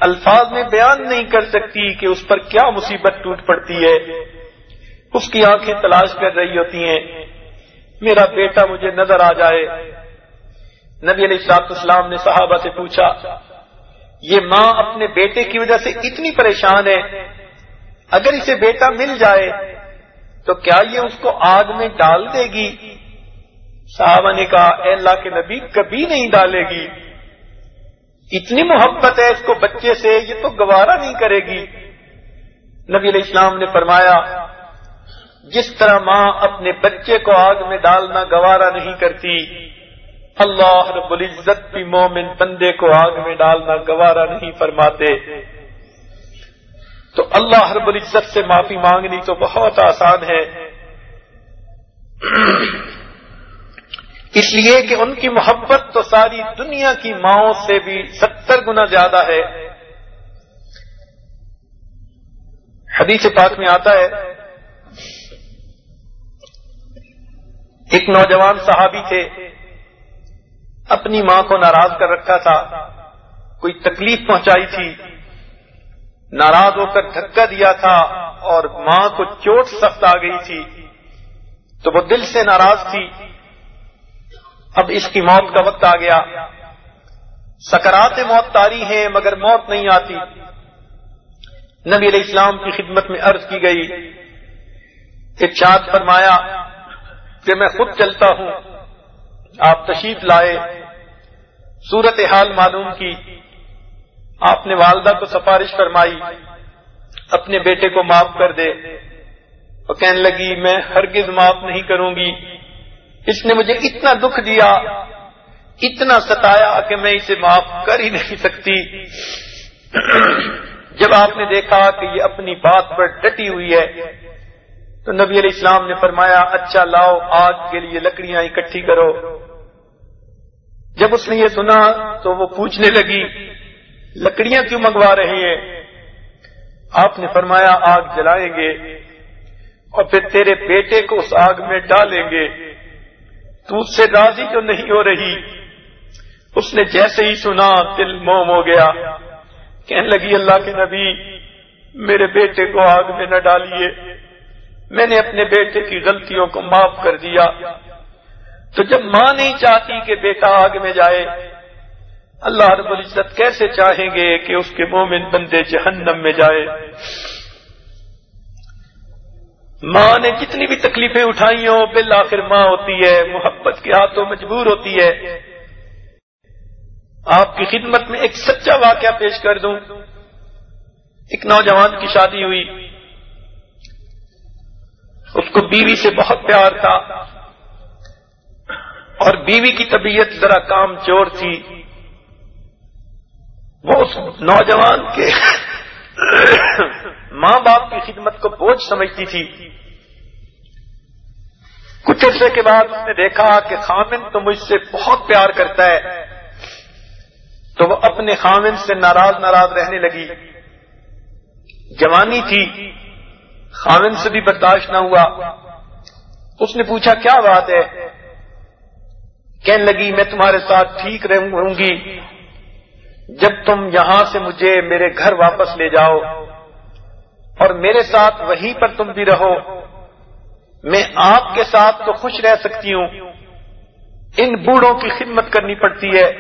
الفاظ میں بیان نہیں کر سکتی کہ اس پر کیا مصیبت ٹوٹ پڑتی ہے۔ اس کی آنکھیں تلاش کر رہی ہوتی ہیں۔ میرا بیٹا مجھے نظر آ جائے۔ نبی علیہ السلاط اسلام نے صحابہ سے پوچھا، یہ ماں اپنے بیٹے کی وجہ سے اتنی پریشان ہے؟ اگر اسے بیٹا مل جائے تو کیا یہ اس کو آگ میں ڈال دے گی؟ صحابہ نے کہا، اے اللہ کے نبی، کبھی نہیں ڈالے گی۔ اتنی محبت ہے اس کو بچے سے، یہ تو گوارا نہیں کرے گی۔ نبی علیہ السلام نے فرمایا، جس طرح ماں اپنے بچے کو آگ میں ڈالنا گوارا نہیں کرتی، اللہ رب العزت بھی مومن بندے کو آگ میں ڈالنا گوارا نہیں فرماتے۔ تو اللہ رب العزت سے معافی مانگنی تو بہت آسان ہے۔ اس لیے کہ ان کی محبت تو ساری دنیا کی ماؤں سے بھی ستر گنا زیادہ ہے۔ حدیث پاک میں آتا ہے، ایک نوجوان صحابی تھے، اپنی ماں کو ناراض کر رکھا تھا۔ کوئی تکلیف پہنچائی تھی، ناراض ہو کر دھکا دیا تھا اور ماں کو چوٹ سخت آ گئی تھی۔ تو وہ دل سے ناراض تھی۔ اب اس کی موت کا وقت آ گیا۔ سکرات موت تاری ہیں مگر موت نہیں آتی۔ نبی علیہ السلام کی خدمت میں عرض کی گئی۔ ارشاد فرمایا کہ میں خود چلتا ہوں۔ آپ تشریف لائے۔ صورت حال معلوم کی۔ آپ نے والدہ کو سفارش فرمائی۔ اپنے بیٹے کو معاف کر دے۔ وہ کہنے لگی، میں ہرگز معاف نہیں کروں گی۔ اس نے مجھے اتنا دکھ دیا، اتنا ستایا کہ میں اسے معاف کر ہی نہیں سکتی۔ جب آپ نے دیکھا کہ یہ اپنی بات پر ڈٹی ہوئی ہے، تو نبی علیہ السلام نے فرمایا اچھا لاؤ آگ کے لیے لکڑیاں اکٹھی کرو۔ جب اس نے یہ سنا تو وہ پوچھنے لگی، لکڑیاں کیوں منگوا رہے ہیں؟ آپ نے فرمایا، آگ جلائیں گے اور پھر تیرے بیٹے کو اس آگ میں ڈالیں گے۔ تو اس سے راضی تو نہیں ہو رہی۔ اس نے جیسے ہی سنا، دل موم ہو گیا۔ کہنے لگی، اللہ کے نبی، میرے بیٹے کو آگ میں نہ ڈالیے۔ میں نے اپنے بیٹے کی غلطیوں کو معاف کر دیا۔ تو جب ماں نہیں چاہتی کہ بیٹا آگ میں جائے، اللہ رب العزت کیسے چاہیں گے کہ اس کے مومن بندے جہنم میں جائے؟ ماں نے جتنی بھی تکلیفیں اٹھائی ہوں، بالآخر ماں ہوتی ہے، محبت کے ہاتھوں مجبور ہوتی ہے۔ آپ کی خدمت میں ایک سچا واقعہ پیش کر دوں۔ ایک نوجوان کی شادی ہوئی۔ اس کو بیوی سے بہت پیار تھا۔ اور بیوی کی طبیعت ذرا کام چور تھی۔ وہ اس نوجوان کے ماں باپ کی خدمت کو بوجھ سمجھتی تھی۔ کچھ عرصے کے بعد اس نے دیکھا کہ خامن تو مجھ سے بہت پیار کرتا ہے۔ تو وہ اپنے خامن سے ناراض ناراض رہنے لگی۔ جوانی تھی۔ خامن سے بھی برداشت نہ ہوا۔ اس نے پوچھا، کیا بات ہے؟ کہنے لگی، میں تمہارے ساتھ ٹھیک رہوں گی۔ جب تم یہاں سے مجھے میرے گھر واپس لے جاؤ اور میرے ساتھ وہیں پر تم بھی رہو۔ میں آپ کے ساتھ تو خوش رہ سکتی ہوں۔ ان بوڑھوں کی خدمت کرنی پڑتی ہے۔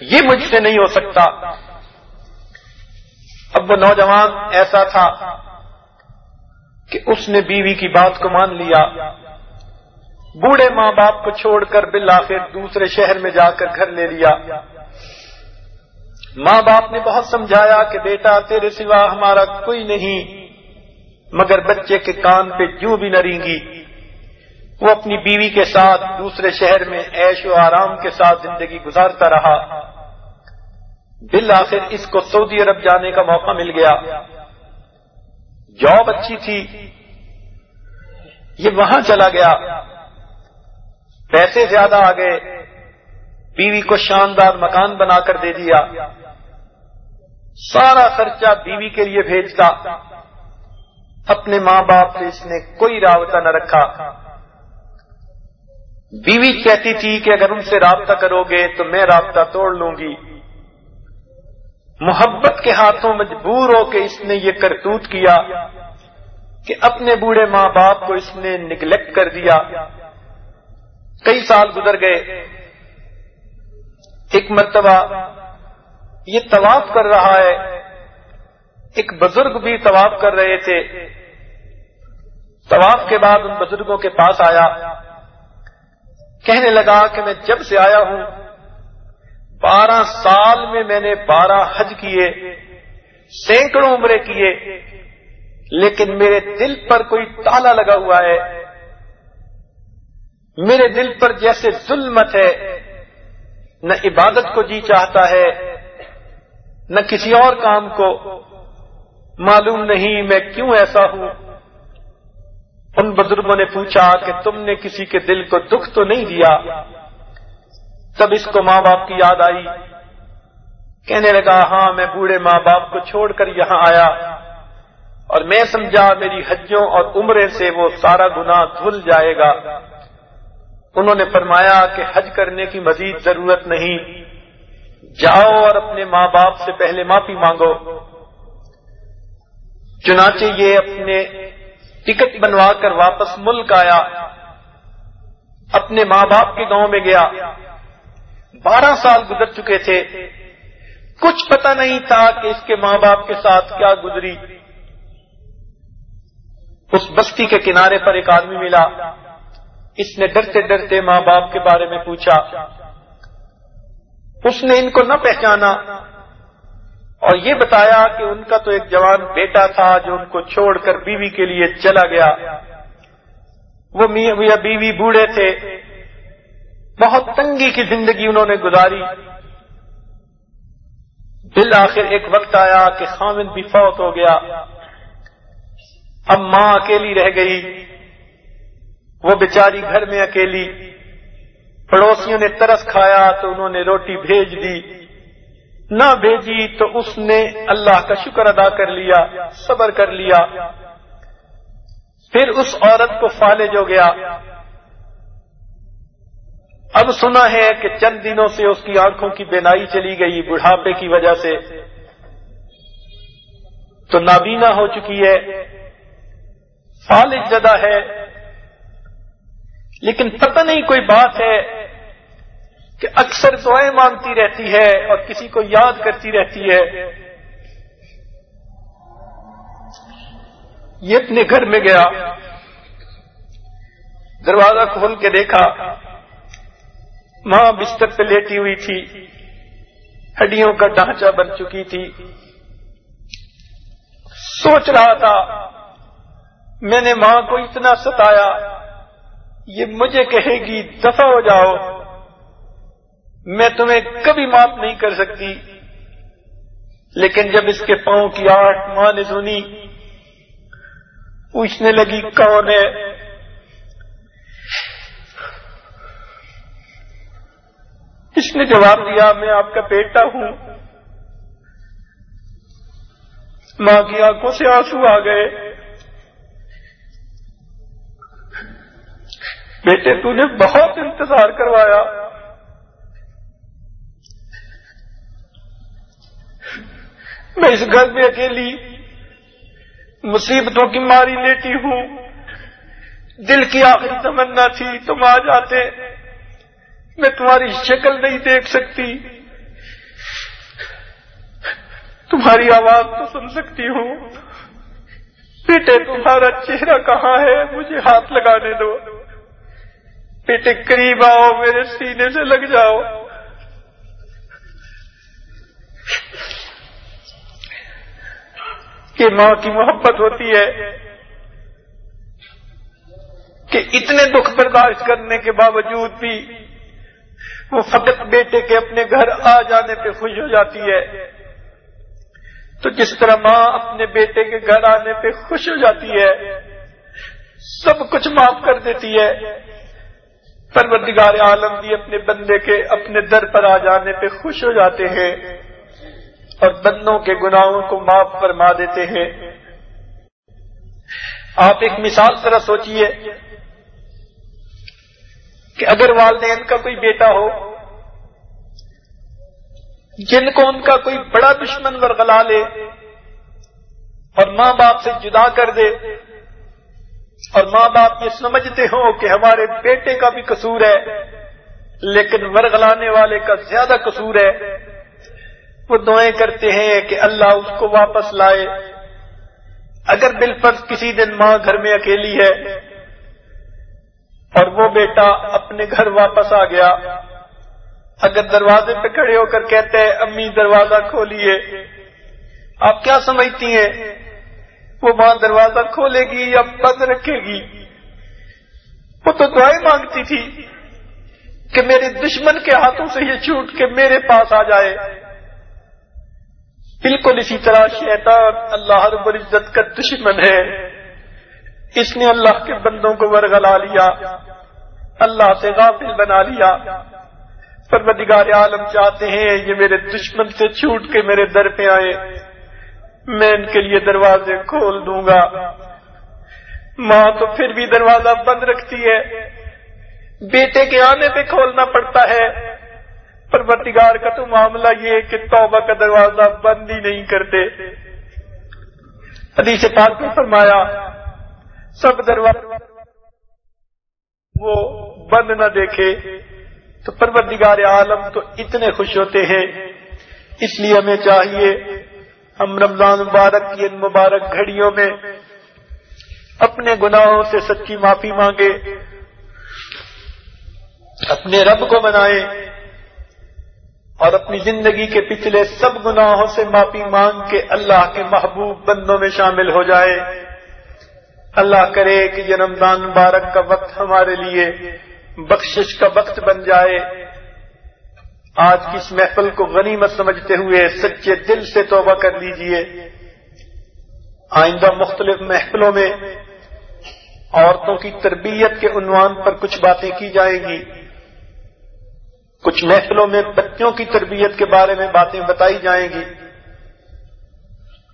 یہ مجھ سے نہیں ہو سکتا۔ اب وہ نوجوان ایسا تھا کہ اس نے بیوی کی بات کو مان لیا۔ بوڑھے ماں باپ کو چھوڑ کر بالآخر دوسرے شہر میں جا کر گھر لے لیا۔ ماں باپ نے بہت سمجھایا کہ بیٹا تیرے سوا ہمارا کوئی نہیں، مگر بچے کے کان پہ جوں بھی نہ رینگی۔ وہ اپنی بیوی کے ساتھ دوسرے شہر میں عیش و آرام کے ساتھ زندگی گزارتا رہا۔ بالآخر اس کو سعودی عرب جانے کا موقع مل گیا۔ جاب اچھی تھی۔ یہ وہاں چلا گیا۔ پیسے زیادہ آ گئے۔ بیوی کو شاندار مکان بنا کر دے دیا۔ سارا خرچہ بیوی کے لیے بھیجتا، اپنے ماں باپ سے اس نے کوئی رابطہ نہ رکھا۔ بیوی کہتی تھی کہ اگر ان سے رابطہ کرو گے تو میں رابطہ توڑ لوں گی۔ محبت کے ہاتھوں مجبور ہو کے اس نے یہ کرتوت کیا کہ اپنے بوڑھے ماں باپ کو اس نے نگلیکٹ کر دیا۔ کئی سال گزر گئے۔ ایک مرتبہ یہ طواف کر رہا ہے۔ ایک بزرگ بھی طواف کر رہے تھے۔ طواف کے بعد ان بزرگوں کے پاس آیا۔ کہنے لگا کہ میں جب سے آیا ہوں، بارہ سال میں میں نے بارہ حج کیے، سینکڑوں عمرے کیے، لیکن میرے دل پر کوئی تالا لگا ہوا ہے۔ میرے دل پر جیسے ظلمت ہے۔ نہ عبادت کو جی چاہتا ہے نہ کسی اور کام کو۔ معلوم نہیں میں کیوں ایسا ہوں۔ ان بزرگوں نے پوچھا کہ تم نے کسی کے دل کو دکھ تو نہیں دیا؟ تب اس کو ماں باپ کی یاد آئی۔ کہنے لگا ہاں میں بوڑھے ماں باپ کو چھوڑ کر یہاں آیا۔ اور میں سمجھا، میری حجوں اور عمرے سے وہ سارا گنا دھل جائے گا۔ انہوں نے فرمایا کہ حج کرنے کی مزید ضرورت نہیں۔ جاؤ اور اپنے ماں باپ سے پہلے معافی مانگو۔ چنانچہ یہ اپنے ٹکٹ بنوا کر واپس ملک آیا۔ اپنے ماں باپ کے گاؤں میں گیا۔ بارہ سال گزر چکے تھے۔ کچھ پتہ نہیں تھا کہ اس کے ماں باپ کے ساتھ کیا گزری۔ اس بستی کے کنارے پر ایک آدمی ملا۔ اس نے ڈرتے ڈرتے ماں باپ کے بارے میں پوچھا۔ اس نے ان کو نہ پہچانا۔ اور یہ بتایا کہ ان کا تو ایک جوان بیٹا تھا جو ان کو چھوڑ کر بیوی کے لیے چلا گیا۔ وہ میاں بیوی بوڑھے تھے۔ بہت تنگی کی زندگی انہوں نے گزاری۔ دل آخر ایک وقت آیا کہ خامن بھی فوت ہو گیا۔ اب ماں اکیلی رہ گئی۔ وہ بیچاری گھر میں اکیلی۔ پڑوسیوں نے ترس کھایا تو انہوں نے روٹی بھیج دی۔ نہ بھیجی تو اس نے اللہ کا شکر ادا کر لیا، صبر کر لیا۔ پھر اس عورت کو فالج ہو گیا۔ اب سنا ہے کہ چند دنوں سے اس کی آنکھوں کی بینائی چلی گئی بڑھاپے کی وجہ سے۔ تو نابینا ہو چکی ہے۔ فالج زدہ ہے۔ لیکن پتہ نہیں کوئی بات ہے کہ اکثر دعائیں مانگتی رہتی ہے اور کسی کو یاد کرتی رہتی ہے۔ یہ اپنے گھر میں گیا۔ دروازہ کھول کے دیکھا۔ ماں بستر پہ لیٹی ہوئی تھی۔ ہڈیوں کا ڈھانچہ بن چکی تھی۔ سوچ رہا تھا، میں نے ماں کو اتنا ستایا۔ یہ مجھے کہے گی، دفع ہو جاؤ۔ میں تمہیں کبھی معاف نہیں کر سکتی۔ لیکن جب اس کے پاؤں کی آٹھ ماں نے سنی، پوچھنے لگی، کون ہے؟ اس نے جواب دیا، میں آپ کا بیٹا ہوں۔ ماں کی آنکھوں سے آنسو آ گئے۔ بیٹے تو نے بہت انتظار کروایا۔ میں اس گھر میں اکیلی مصیبتوں کی ماری لیٹی ہوں۔ دل کی آخری تمنا تھی، تم آ جاتے۔ میں تمہاری شکل نہیں دیکھ سکتی۔ تمہاری آواز تو سن سکتی ہوں۔ بیٹے، تمہارا چہرہ کہاں ہے؟ مجھے ہاتھ لگانے دو۔ بیٹے قریب آؤ میرے سینے سے لگ جاؤ کہ ماں کی محبت ہوتی ہے کہ اتنے دکھ برداشت کرنے کے باوجود بھی وہ فقط بیٹے کے اپنے گھر آ جانے پہ خوش ہو جاتی ہے تو جس طرح ماں اپنے بیٹے کے گھر آنے پہ خوش ہو جاتی ہے سب کچھ معاف کر دیتی ہے پروردگار عالم بھی اپنے بندے کے اپنے در پر آ جانے پہ خوش ہو جاتے ہیں اور بندوں کے گناہوں کو معاف فرما دیتے ہیں۔ آپ ایک مثال ذرا سوچئے کہ اگر والدین کا کوئی بیٹا ہو، جن کو ان کا کوئی بڑا دشمن ورگلا لے اور ماں باپ سے جدا کر دے اور ماں باپ یہ سمجھتے ہوں کہ ہمارے بیٹے کا بھی قصور ہے، لیکن ورگلانے والے کا زیادہ قصور ہے۔ وہ دعائیں کرتے ہیں کہ اللہ اس کو واپس لائے۔ اگر دل پر کسی دن ماں گھر میں اکیلی ہے اور وہ بیٹا اپنے گھر واپس آ گیا، اگر دروازے پہ کھڑے ہو کر کہتے ہیں امی دروازہ کھولیے۔ آپ کیا سمجھتی ہیں؟ وہ ماں دروازہ کھولے گی یا بند رکھے گی؟ وہ تو دعائیں مانگتی تھی کہ میرے دشمن کے ہاتھوں سے یہ چھوٹ کے میرے پاس آ جائے۔ بالکل اسی طرح شیطان اللہ رب العزت کا دشمن ہے۔ اس نے اللہ کے بندوں کو ورگلا لیا، اللہ سے غافل بنا لیا۔ پروردگار عالم چاہتے ہیں یہ میرے دشمن سے چھوٹ کے میرے در پہ آئے۔ میں ان کے لیے دروازے کھول دوں گا۔ ماں تو پھر بھی دروازہ بند رکھتی ہے۔ بیٹے کے آنے پہ کھولنا پڑتا ہے۔ پرورتگار کا تو معاملہ یہ کہ توبہ کا دروازہ بند ہی نہیں کرتے۔ حدیث پاک نے فرمایا، سب دروازہ وہ بند نہ دیکھے۔ تو پروردگار عالم تو اتنے خوش ہوتے ہیں۔ اس لیے ہمیں چاہیے ہم رمضان مبارک کی ان مبارک گھڑیوں میں اپنے گناہوں سے سچی معافی مانگے، اپنے رب کو بنائیں اور اپنی زندگی کے پچھلے سب گناہوں سے معافی مانگ کے اللہ کے محبوب بندوں میں شامل ہو جائے۔ اللہ کرے کہ یہ رمضان مبارک کا وقت ہمارے لیے بخشش کا وقت بن جائے۔ آج کی اس محفل کو غنیمت سمجھتے ہوئے سچے دل سے توبہ کر لیجیے۔ آئندہ مختلف محفلوں میں عورتوں کی تربیت کے عنوان پر کچھ باتیں کی جائیں گی۔ کچھ محفلوں میں بچوں کی تربیت کے بارے میں باتیں بتائی جائیں گی۔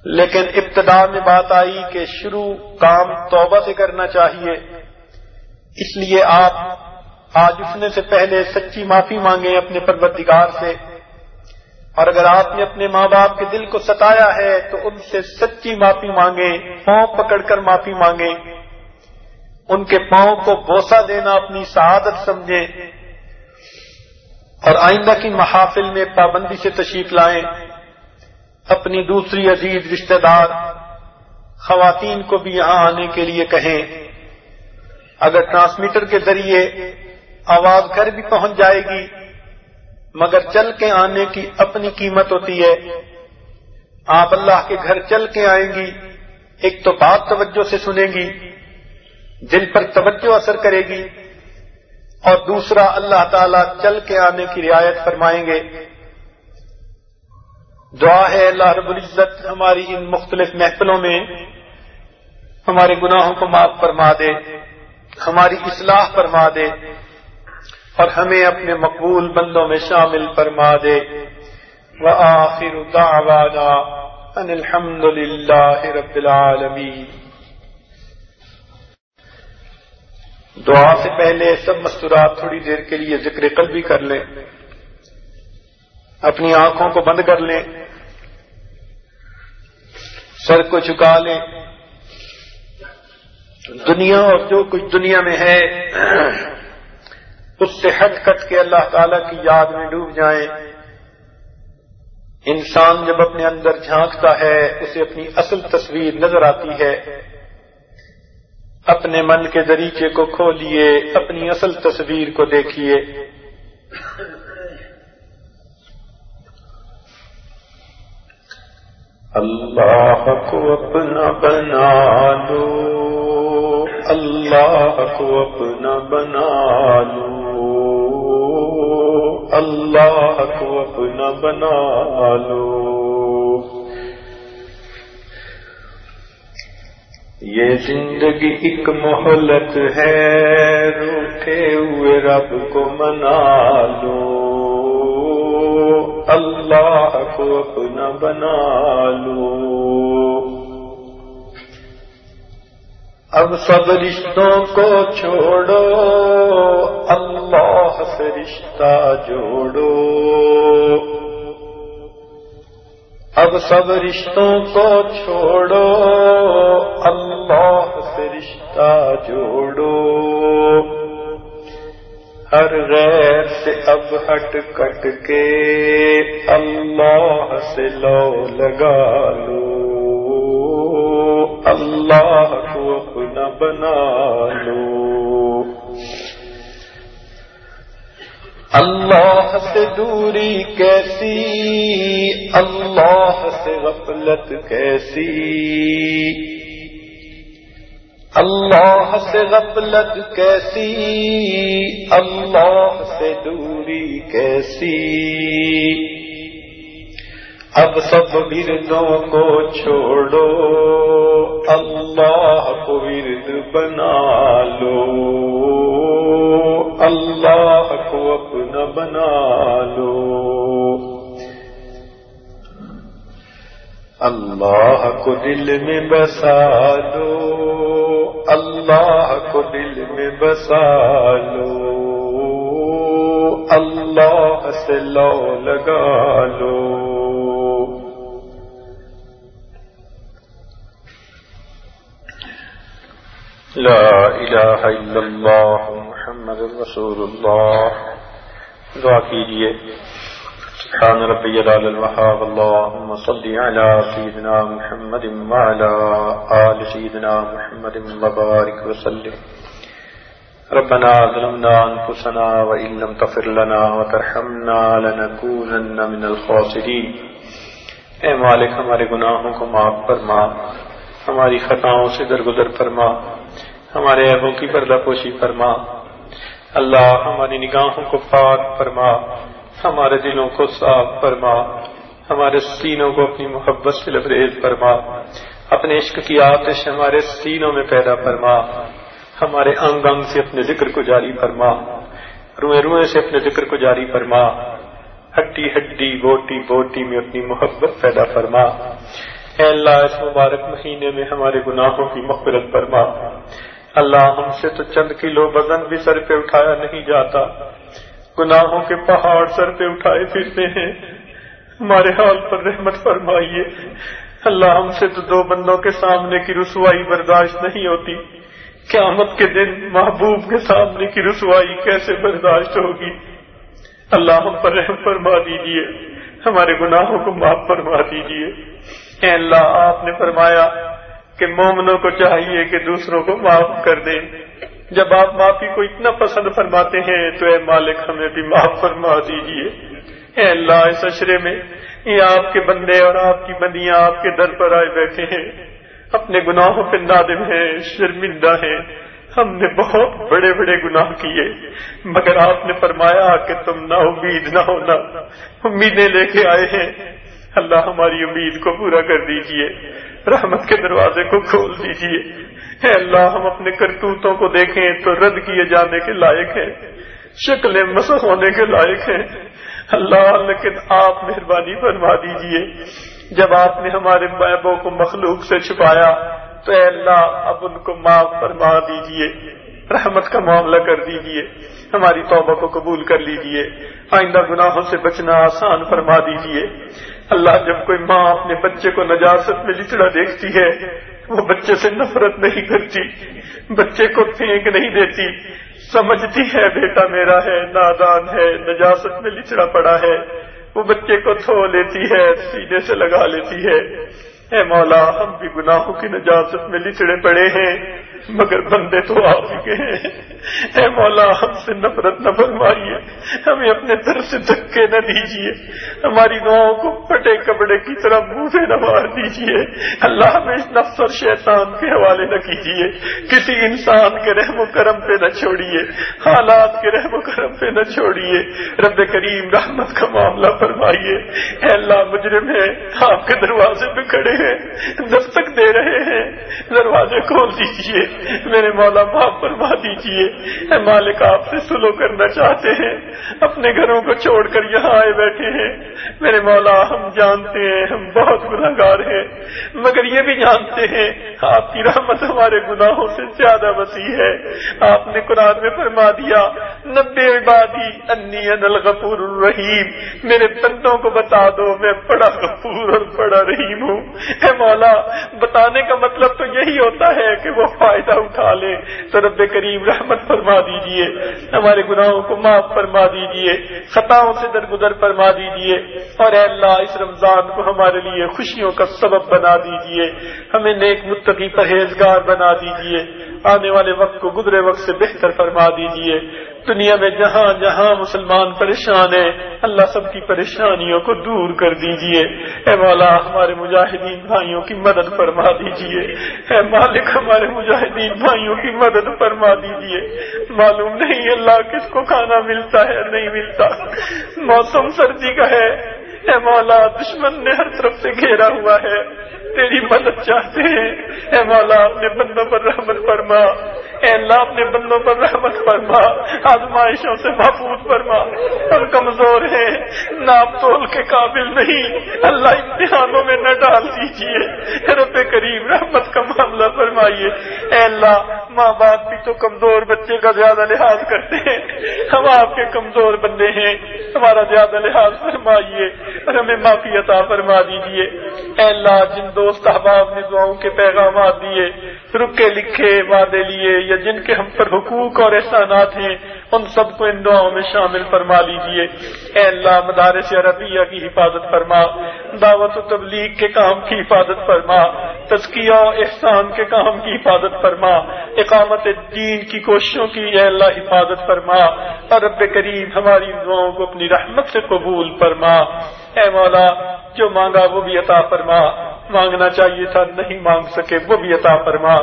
لیکن ابتدا میں بات آئی کہ شروع کام توبہ سے کرنا چاہیے۔ اس لیے آپ آج اٹھنے سے پہلے سچی معافی مانگیں اپنے پروردگار سے۔ اور اگر آپ نے اپنے ماں باپ کے دل کو ستایا ہے تو ان سے سچی معافی مانگیں پاؤں پکڑ کر معافی مانگیں ان کے پاؤں کو بوسا دینا اپنی سعادت سمجھیں اور آئندہ کی محافل میں پابندی سے تشریف لائیں۔ اپنی دوسری عزیز رشتہ دار، خواتین کو بھی یہاں آنے کے لیے کہیں۔ اگر ٹرانسمیٹر کے ذریعے آواز گھر بھی پہنچ جائے گی، مگر چل کے آنے کی اپنی قیمت ہوتی ہے۔ آپ اللہ کے گھر چل کے آئیں گی، ایک تو بات توجہ سے سنیں گی، دل پر توجہ اثر کرے گی، اور دوسرا اللہ تعالی چل کے آنے کی رعایت فرمائیں گے۔ دعا ہے اللہ رب العزت ہماری ان مختلف محفلوں میں ہمارے گناہوں کو معاف فرما دے، ہماری اصلاح فرما دے۔ اور ہمیں اپنے مقبول بندوں میں شامل فرما دے۔ وآخر دعوانا ان الحمد للہ رب العالمین۔ دعا سے پہلے سب مستورات تھوڑی دیر کے لیے ذکر قلبی کر لیں۔ اپنی آنکھوں کو بند کر لیں۔ سر کو چکا لیں۔ دنیا اور جو کچھ دنیا میں ہے۔ اس سے ہٹ کٹ کے اللہ تعالی کی یاد میں ڈوب جائیں۔ انسان جب اپنے اندر جھانکتا ہے، اسے اپنی اصل تصویر نظر آتی ہے۔ اپنے من کے دریچے کو کھولئے، اپنی اصل تصویر کو دیکھیے اللہ کو اپنا بنا لو۔ اللہ کو اپنا بنا لو۔ اللہ کو اپنا بنا لو۔ یہ زندگی ایک محلت ہے روٹے ہوئے رب کو منا لو۔ اللہ کو اپنا بنا لو۔ اب سب رشتوں کو چھوڑو، اللہ سے رشتہ جوڑو۔ اب سب رشتوں کو چھوڑو، اللہ سے رشتہ جوڑو۔ ہر غیر سے اب ہٹ کٹ کے اللہ سے لو لگا لو۔ اللہ کو بنا لو۔ اللہ سے دوری کیسی، اللہ سے غفلت کیسی۔ اللہ سے غفلت کیسی، اللہ سے دوری کیسی۔ اب سب وردوں کو چھوڑو، اللہ کو ورد بنا لو۔ اللہ کو اپنا بنا لو۔ اللہ کو دل میں بسا لو۔ اللہ کو دل میں بسا لو۔ اللہ سے لو لگا لو۔ لا الہ الا اللہ محمد رسول اللہ دعا کیجیے. سبحان ربی جلال الوحاب اللہم صلی علی سیدنا محمد وعلا آل سیدنا محمد مبارک وسلم ربنا ظلمنا انفسنا وإن لم تغفر لنا وترحمنا لنكونن من الخاسرین. اے مالک، ہمارے گناہوں کو معاف فرما. ہماری خطاؤں سے درگزر فرما. ہمارے عیبوں کی پردہ پوشی فرما۔ اللہ ہماری نگاہوں کو پاک فرما۔ ہمارے دلوں کو صاف فرما۔ ہمارے سینوں کو اپنی محبت سے لبریز فرما۔ اپنے عشق کی آتش ہمارے سینوں میں پیدا فرما۔ ہمارے انگ انگ سے اپنے ذکر کو جاری فرما۔ روئے روئے سے اپنے ذکر کو جاری فرما۔ ہڈی ہڈی بوٹی بوٹی میں اپنی محبت پیدا فرما۔ اے اللہ، اس مبارک مہینے میں ہمارے گناہوں کی مغفرت فرما۔ اللہ ہم سے تو چند کلو وزن بھی سر پہ اٹھایا نہیں جاتا۔ گناہوں کے پہاڑ سر پہ اٹھائے پھرتے ہیں۔ ہمارے حال پر رحمت فرمائیے۔ اللہ ہم سے تو دو بندوں کے سامنے کی رسوائی برداشت نہیں ہوتی۔ قیامت کے دن محبوب کے سامنے کی رسوائی کیسے برداشت ہوگی؟ اللہ ہم پر رحم فرما دیجیے۔ ہمارے گناہوں کو معاف فرما دیجیے۔ اے اللہ، آپ نے فرمایا کہ مومنوں کو چاہیے کہ دوسروں کو معاف کر دیں۔ جب آپ معافی کو اتنا پسند فرماتے ہیں تو اے مالک ہمیں بھی معاف فرما دیجیے اے اللہ، اس اشرے میں یہ آپ کے بندے اور آپ کی بندیاں آپ کے در پر آئے بیٹھے ہیں۔ اپنے گناہوں پہ نادم ہیں، شرمندہ ہیں۔ ہم نے بہت بڑے بڑے گناہ کیے۔ مگر آپ نے فرمایا کہ تم نہ امید نہ ہونا۔ امیدیں لے کے آئے ہیں۔ اللہ ہماری امید کو پورا کر دیجیے۔ رحمت کے دروازے کو کھول دیجیے۔ اے اللہ، ہم اپنے کرتوتوں کو دیکھیں تو رد کیے جانے کے لائق ہیں۔ شکلیں مسح ہونے کے لائق ہیں۔ اللہ، لیکن آپ مہربانی فرما دیجیے۔ جب آپ نے ہمارے بیبوں کو مخلوق سے چھپایا، تو اے اللہ، اب ان کو معاف فرما دیجیے۔ رحمت کا معاملہ کر دیجیے۔ ہماری توبہ کو قبول کر لیجیے۔ آئندہ گناہوں سے بچنا آسان فرما دیجیے۔ اللہ جب کوئی ماں اپنے بچے کو نجاست میں لچڑا دیکھتی ہے، وہ بچے سے نفرت نہیں کرتی، بچے کو پھینک نہیں دیتی۔ سمجھتی ہے، بیٹا میرا ہے، نادان ہے، نجاست میں لچڑا پڑا ہے۔ وہ بچے کو تھو لیتی ہے، سینے سے لگا لیتی ہے۔ اے مولا، ہم بھی گناہوں کی نجاست میں لچڑے پڑے ہیں، مگر بندے تو آپ ہی کے ہیں۔ اے مولا، ہم سے نفرت نہ فرمائیے، ہمیں اپنے در سے دھکے نہ دیجیے۔ ہماری دعاؤں کو پٹے کپڑے کی طرح منہ سے نہ مار دیجیے۔ اللہ ہمیں اس نفس اور شیطان کے حوالے نہ کیجیے۔ کسی انسان کے رحم و کرم پہ نہ چھوڑیے۔ حالات کے رحم و کرم پہ نہ چھوڑیے۔ رب کریم رحمت کا معاملہ فرمائیے۔ اے اللہ، مجرم ہے آپ کے دروازے پہ کھڑے ہیں دستک دے رہے ہیں، دروازے کھول دیجیے میرے مولا معاف فرما دیجیے اے مالک، آپ سے سلو کرنا چاہتے ہیں، اپنے گھروں کو چھوڑ کر یہاں آئے بیٹھے ہیں۔ میرے مولا، ہم جانتے ہیں، ہم بہت گناہ گار ہیں، مگر یہ بھی جانتے ہیں، آپ کی رحمت ہمارے گناہوں سے زیادہ وسیع ہے۔ آپ نے قرآن میں فرما دیا نبے عبادی انی ان الغفور الرحیم۔ میرے بندوں کو بتا دو، میں بڑا غفور اور بڑا رحیم ہوں۔ اے مولا، بتانے کا مطلب تو یہی ہوتا ہے کہ وہ فائدہ اٹھا لے۔ تو رب کریم رحمت فرما دیجیے، ہمارے گناہوں کو معاف فرما دیجیے، خطاؤں سے درگزر فرما دیجیے، اور اے اللہ، اس رمضان کو ہمارے لیے خوشیوں کا سبب بنا دیجیے۔ ہمیں نیک متقی پرہیزگار بنا دیجیے۔ آنے والے وقت کو گزرے وقت سے بہتر فرما دیجیے۔ دنیا میں جہاں جہاں مسلمان پریشان ہیں، اللہ سب کی پریشانیوں کو دور کر دیجیے۔ اے مولا، ہمارے مجاہدین بھائیوں کی مدد فرما دیجیے۔ اے مالک، ہمارے مجاہدین بھائیوں کی مدد فرما دیجیے۔ معلوم نہیں اللہ کس کو کھانا ملتا ہے، نہیں ملتا۔ موسم سردی کا ہے۔ اے مولا، دشمن نے ہر طرف سے گھیرا ہوا ہے۔ تیری مدد چاہتے ہیں۔ اے مولا، اپنے بندوں پر رحمت فرما۔ اے اللہ، اپنے بندوں پر رحمت فرما۔ آزمائشوں سے محفوظ فرما۔ ہم کمزور ہیں، ناپ تول کے قابل نہیں۔ اللہ امتحانوں میں نہ ڈال دیجیے رب قریب رحمت کا معاملہ فرمائیے۔ اے اللہ، ماں باپ بھی تو کمزور بچے کا زیادہ لحاظ کرتے ہیں۔ ہم آپ کے کمزور بندے ہیں۔ ہمارا زیادہ لحاظ فرمائیے اور ہمیں معافی عطا فرما دیجیے اے اللہ، جن دوست احباب نے دعاؤں کے پیغامات دیے رکے لکھے وعدے لیے یا جن کے ہم پر حقوق اور احسانات ہیں، ان سب کو ان دعاؤں میں شامل فرما لیجیے اے اللہ، مدارس عربیہ کی حفاظت فرما، دعوت و تبلیغ کے کام کی حفاظت فرما، تزکیہ احسان کے کام کی حفاظت فرما، اقامت دین کی کوششوں کی اے اللہ حفاظت فرما، اور رب قریب ہماری دعاؤں کو اپنی رحمت سے قبول فرما۔ اے مولا، جو مانگا وہ بھی عطا فرما۔ مانگنا چاہیے تھا، نہیں مانگ سکے وہ بھی عطا فرما۔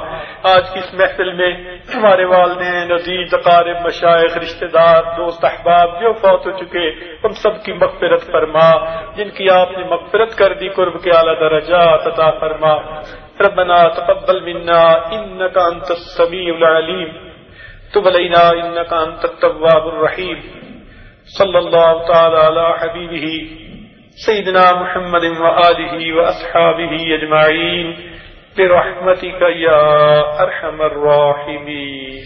آج کی اس محفل میں ہمارے والدین، عزیز، اقارب مشائق رشتہ دار، دوست، احباب، جو فوت ہو چکے ان سب کی مغفرت فرما۔ جن کی آپ نے مغفرت کر دی، قرب کے اعلیٰ درجات عطا فرما۔ ربنا تقبل منا انك انت السميع العليم تب علينا انك انت التواب الرحيم صلى الله تعالى على حبيبه سيدنا محمد وآله وأصحابه أجمعين برحمتك يا أرحم الراحمين